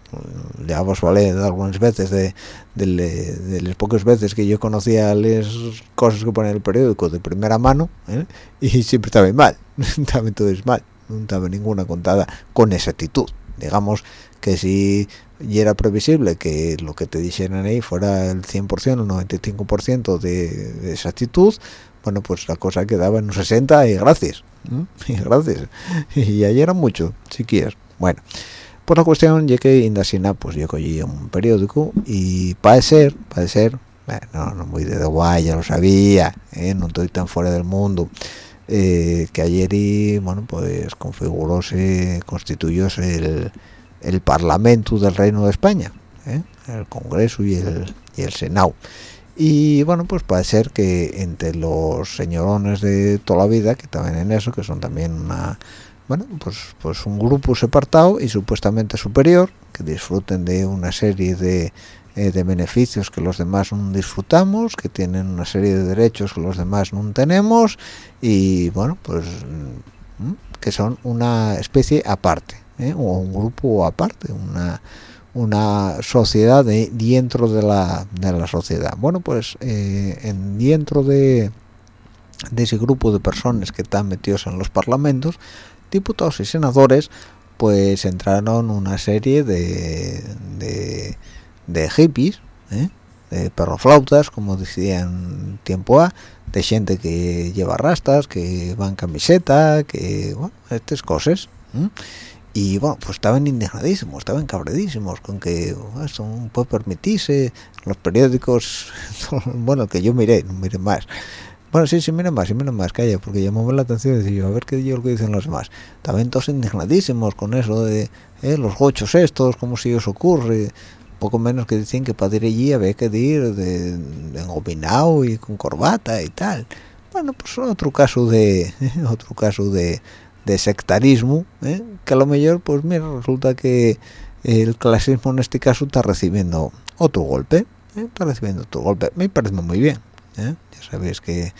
ya vos vale algunas veces de, de, las pocas veces que yo conocía las cosas que ponen el periódico de primera mano ¿eh? y siempre estaba mal estaba todo es mal no estaba ninguna contada con exactitud digamos que si era previsible que lo que te dijeran ahí fuera el 100% o el 95% de, de exactitud, bueno, pues la cosa quedaba en un 60 y gracias, y gracias, y ahí era mucho, si quieres. Bueno, pues la cuestión es que Indasina, pues yo cogí un periódico y parece ser, parece ser, bueno, no muy de guay, ya lo sabía, ¿eh? no estoy tan fuera del mundo, eh, que ayer y, bueno, pues configuróse, constituyóse el el Parlamento del Reino de España, ¿eh? el Congreso y el, y el Senado. Y bueno, pues puede ser que entre los señorones de toda la vida, que también en eso, que son también una, bueno, pues, pues un grupo separado y supuestamente superior, que disfruten de una serie de, eh, de beneficios que los demás no disfrutamos, que tienen una serie de derechos que los demás no tenemos, y bueno, pues mm, que son una especie aparte. ¿eh? o un grupo aparte, una, una sociedad de, dentro de la, de la sociedad. Bueno, pues eh, en, dentro de, de ese grupo de personas que están metidos en los parlamentos, diputados y senadores, pues entraron una serie de, de hippies, ¿eh? de perroflautas, como decían tiempo A, de gente que lleva rastas, que van camiseta, que, bueno, estas cosas y bueno pues estaban indignadísimos estaban cabredísimos con que esto no puede permitirse los periódicos bueno que yo miré no miré más. Bueno sí sí miren más sí miren más calla porque llamó la atención y decía a ver qué yo lo que dicen los demás. Estaban todos indignadísimos con eso de eh, los gochos estos cómo si os ocurre poco menos que decían que para ir allí había que ir de, de y con corbata y tal bueno pues otro caso de otro caso de de sectarismo ¿eh? que a lo mejor pues mira resulta que el clasismo en este caso está recibiendo otro golpe ¿eh? está recibiendo otro golpe me parece muy bien ¿eh? ya sabéis que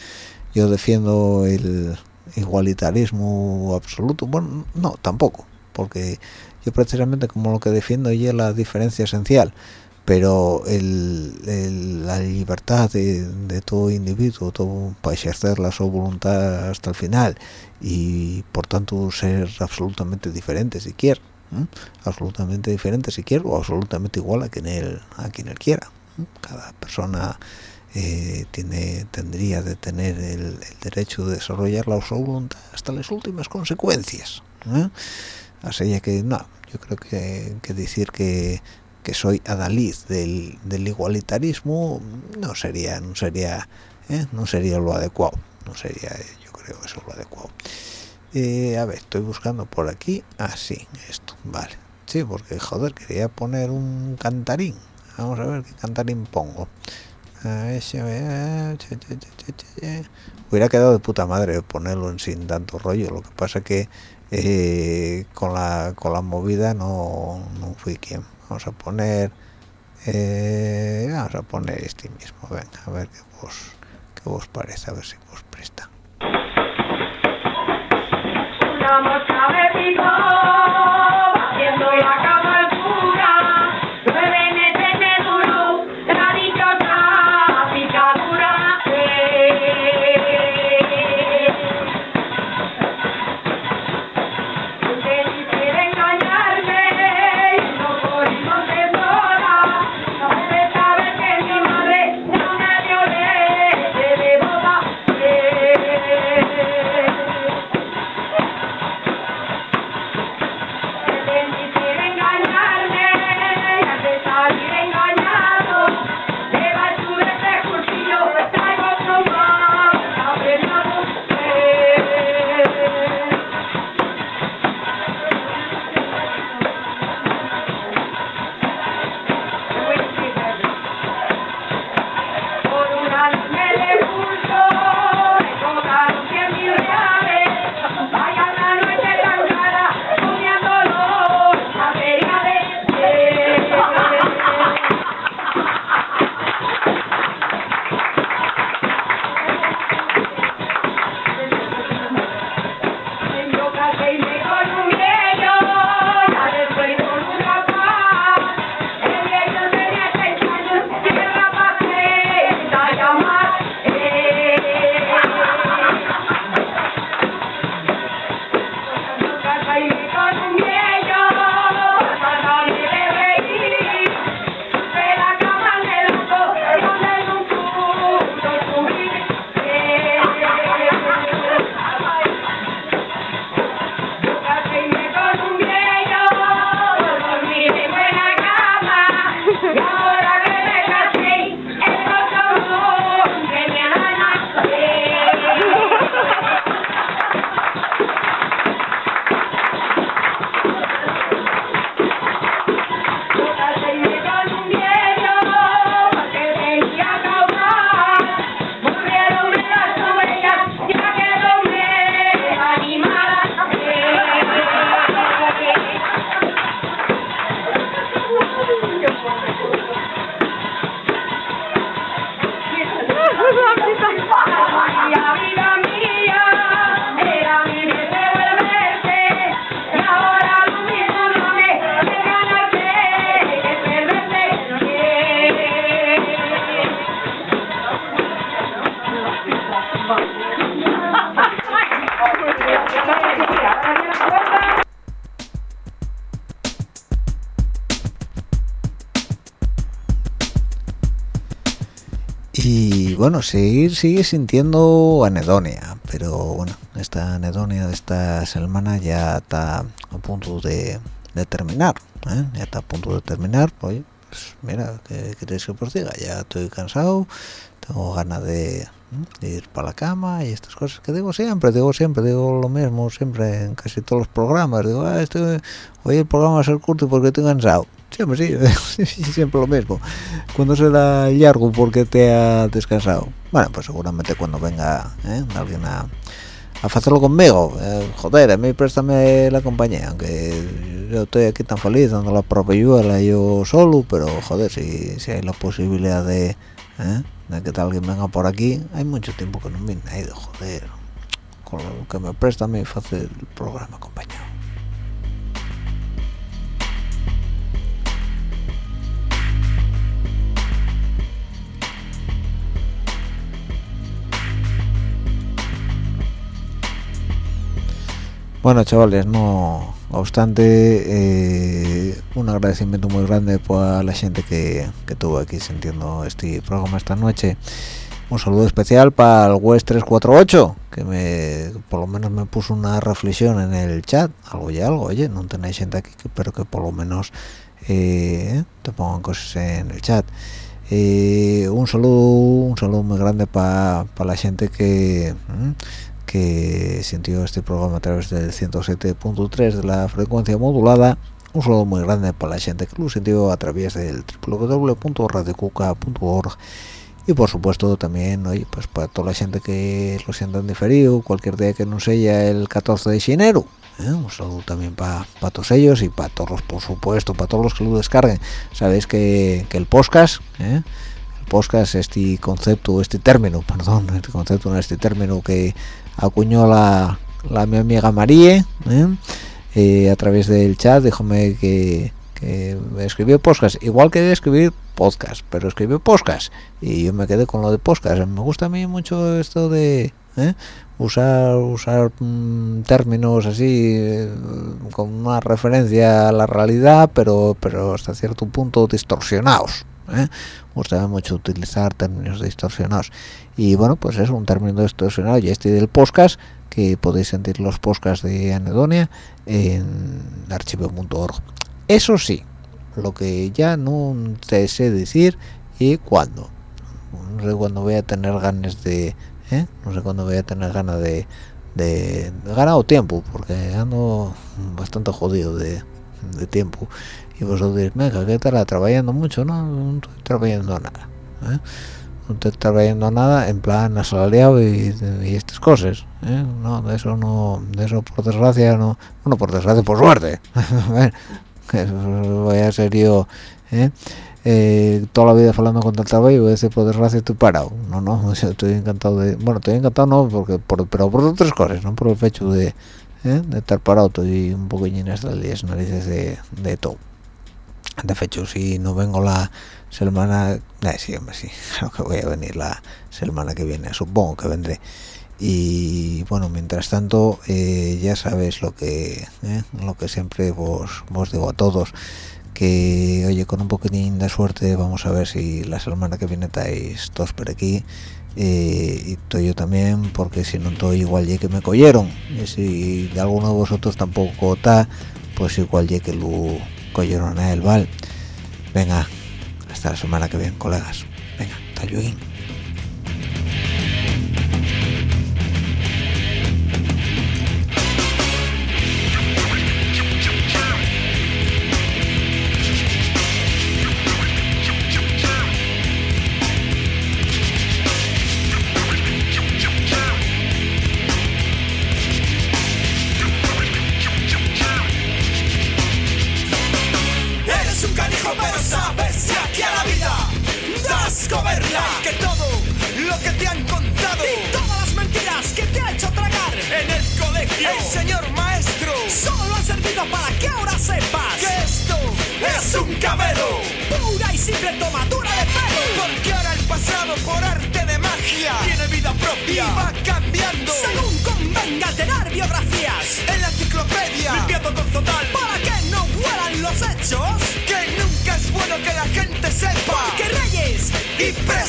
yo defiendo el igualitarismo absoluto bueno no tampoco porque yo precisamente como lo que defiendo es la diferencia esencial pero la libertad de, todo individuo todo para ejercer la su voluntad hasta el final y por tanto ser absolutamente diferente si quiere absolutamente diferente si quiere o absolutamente igual a quien él a quien él quiera cada persona eh, tiene tendría de tener el, derecho de desarrollar la su voluntad hasta las últimas consecuencias así que no yo creo que, que decir que que soy adalid del, del igualitarismo no sería no sería ¿eh? no sería lo adecuado no sería yo creo eso lo adecuado. Eh, a ver estoy buscando por aquí así ah, esto vale. Sí porque joder quería poner un cantarín. Vamos a ver qué cantarín pongo. Hubiera quedado de puta madre ponerlo en sin tanto rollo. Lo que pasa que eh, con la con la movida no, no fui quien. Vamos a poner eh, vamos a poner este mismo venga a ver qué vos qué vos parece a ver si vos presta seguir sigue sintiendo anedonia, pero bueno, esta anedonia de esta semana ya está a punto de, terminar, ¿eh? ya está a punto de terminar, pues mira, ¿qué queréis que os diga? Ya estoy cansado, tengo ganas de, ir para la cama y estas cosas que digo siempre, digo siempre, digo lo mismo siempre en casi todos los programas, digo, ah, hoy el programa va a ser corto porque estoy cansado Siempre sí, siempre lo mismo. Cuando será largo porque te ha descansado. Bueno, pues seguramente cuando venga ¿eh? alguien a, hacerlo conmigo. Eh, joder, a mí préstame la compañía, aunque yo estoy aquí tan feliz dando la propia ayuda yo solo, pero joder, si, si hay la posibilidad de, ¿eh? de que alguien venga por aquí, hay mucho tiempo que no me ha ido, joder. Con lo que me préstame y hacer el programa compañero. Bueno, chavales, no obstante, eh, un agradecimiento muy grande para la gente que, que tuvo aquí sintiendo este programa esta noche. Un saludo especial para el West 348, que me, por lo menos me puso una reflexión en el chat, algo y algo, oye, no tenéis gente aquí, pero que por lo menos eh, te pongan cosas en el chat. Eh, un saludo un saludo muy grande para la gente que que sintió este programa a través del 107.3 de la frecuencia modulada un saludo muy grande para la gente que lo sintió a través del www.radiocuca.org y por supuesto también hoy pues para toda la gente que lo sienta en diferido cualquier día que no sea el 14 de enero ¿eh? un saludo también para todos ellos y para todos por supuesto para todos los que lo descarguen sabéis que, el podcast ¿eh? el podcast este concepto este término perdón este concepto este término que acuñó la, la mi amiga María ¿eh? Eh, a través del chat díjome que, que escribió podcast igual que escribir podcast pero escribió podcast y yo me quedé con lo de podcast me gusta a mí mucho esto de ¿eh? usar usar mm, términos así con una referencia a la realidad pero pero hasta cierto punto distorsionados ¿eh? gusta mucho utilizar términos distorsionados y bueno pues es un término distorsionado y este del podcast que podéis sentir los podcasts de anedonia en archivo.org eso sí lo que ya no te sé decir y cuándo no sé cuándo voy a tener ganas de ¿eh? no sé cuándo voy a tener ganas de de, ganado tiempo porque ando bastante jodido de tiempo vosotros diréis, venga, ¿qué tal? Trabajando mucho, ¿no? No estoy trabajando nada. ¿eh? No estoy trabajando nada en plan asalariado y, y estas cosas. ¿eh? No, de eso no, de eso por desgracia no, bueno, por desgracia, por suerte. voy a ser yo, ¿eh? Eh, toda la vida hablando con el trabajo y voy a decir por desgracia estoy parado no no estoy encantado de bueno estoy encantado no porque por, pero por otras cosas no por el hecho de, ¿eh? estar parado estoy un llenas de las narices de, de todo de hecho si no vengo la semana eh, sí sí creo que voy a venir la semana que viene supongo que vendré. Y bueno mientras tanto eh, ya sabes lo que eh, lo que siempre vos, vos digo a todos que oye con un poquitín de suerte vamos a ver si la semana que viene estáis todos por aquí y estoy yo también porque si no estoy igual ya que me cogieron y si de alguno de vosotros tampoco está pues igual ya que lo cogieron a el Val. Venga, hasta la semana que viene, colegas. Venga, hasta luego.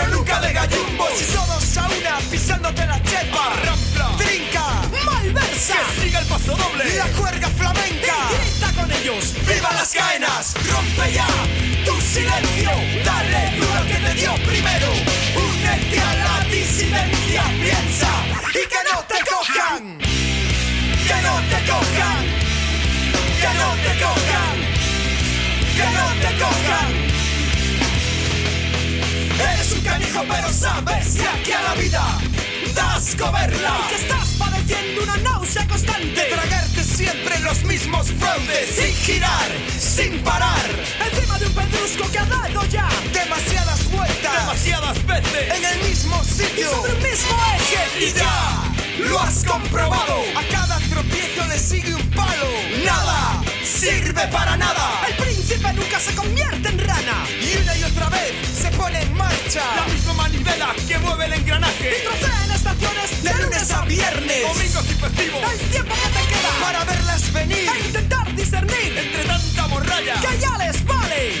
Pero nunca de gallumbo. Si todos a una pisándote la chepa. Rampla. Trinca. Malversa. Que siga el paso doble. La juerga flamenca. Y grita con ellos. ¡Viva las caenas! ¡Rompe ya tu silencio! ¡Dale duro que te dio primero! ¡Únete a la Pero sabes que aquí a la vida das coberla. Y que estás padeciendo una náusea constante. De tragarte siempre los mismos fraudes Sin girar, sin parar. Encima de un pedrusco que ha dado ya Demasiadas vueltas Demasiadas veces En el mismo Y sitio sobre un mismo eje. Y ya lo has comprobado. A cada tropiezo le sigue un palo. Nada sirve para nada. El príncipe nunca se convierte en rana. Y una y otra vez se pone en marcha. La misma manivela que mueve el engranaje. Y trocea en estaciones De lunes a viernes. Domingos y festivos. El tiempo que te queda Para verlas venir. E intentar discernir Entre tanta morralla Que ya les vale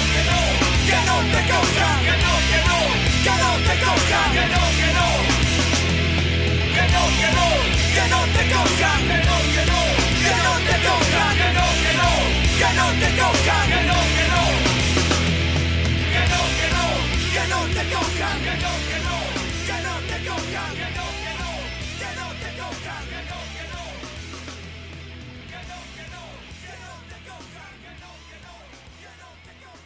te cojan, que no, que no, que no te cojan, que no, que no, que no, que no, que no te cojan, que no, que no, que no te que no, que no, que no te cojan.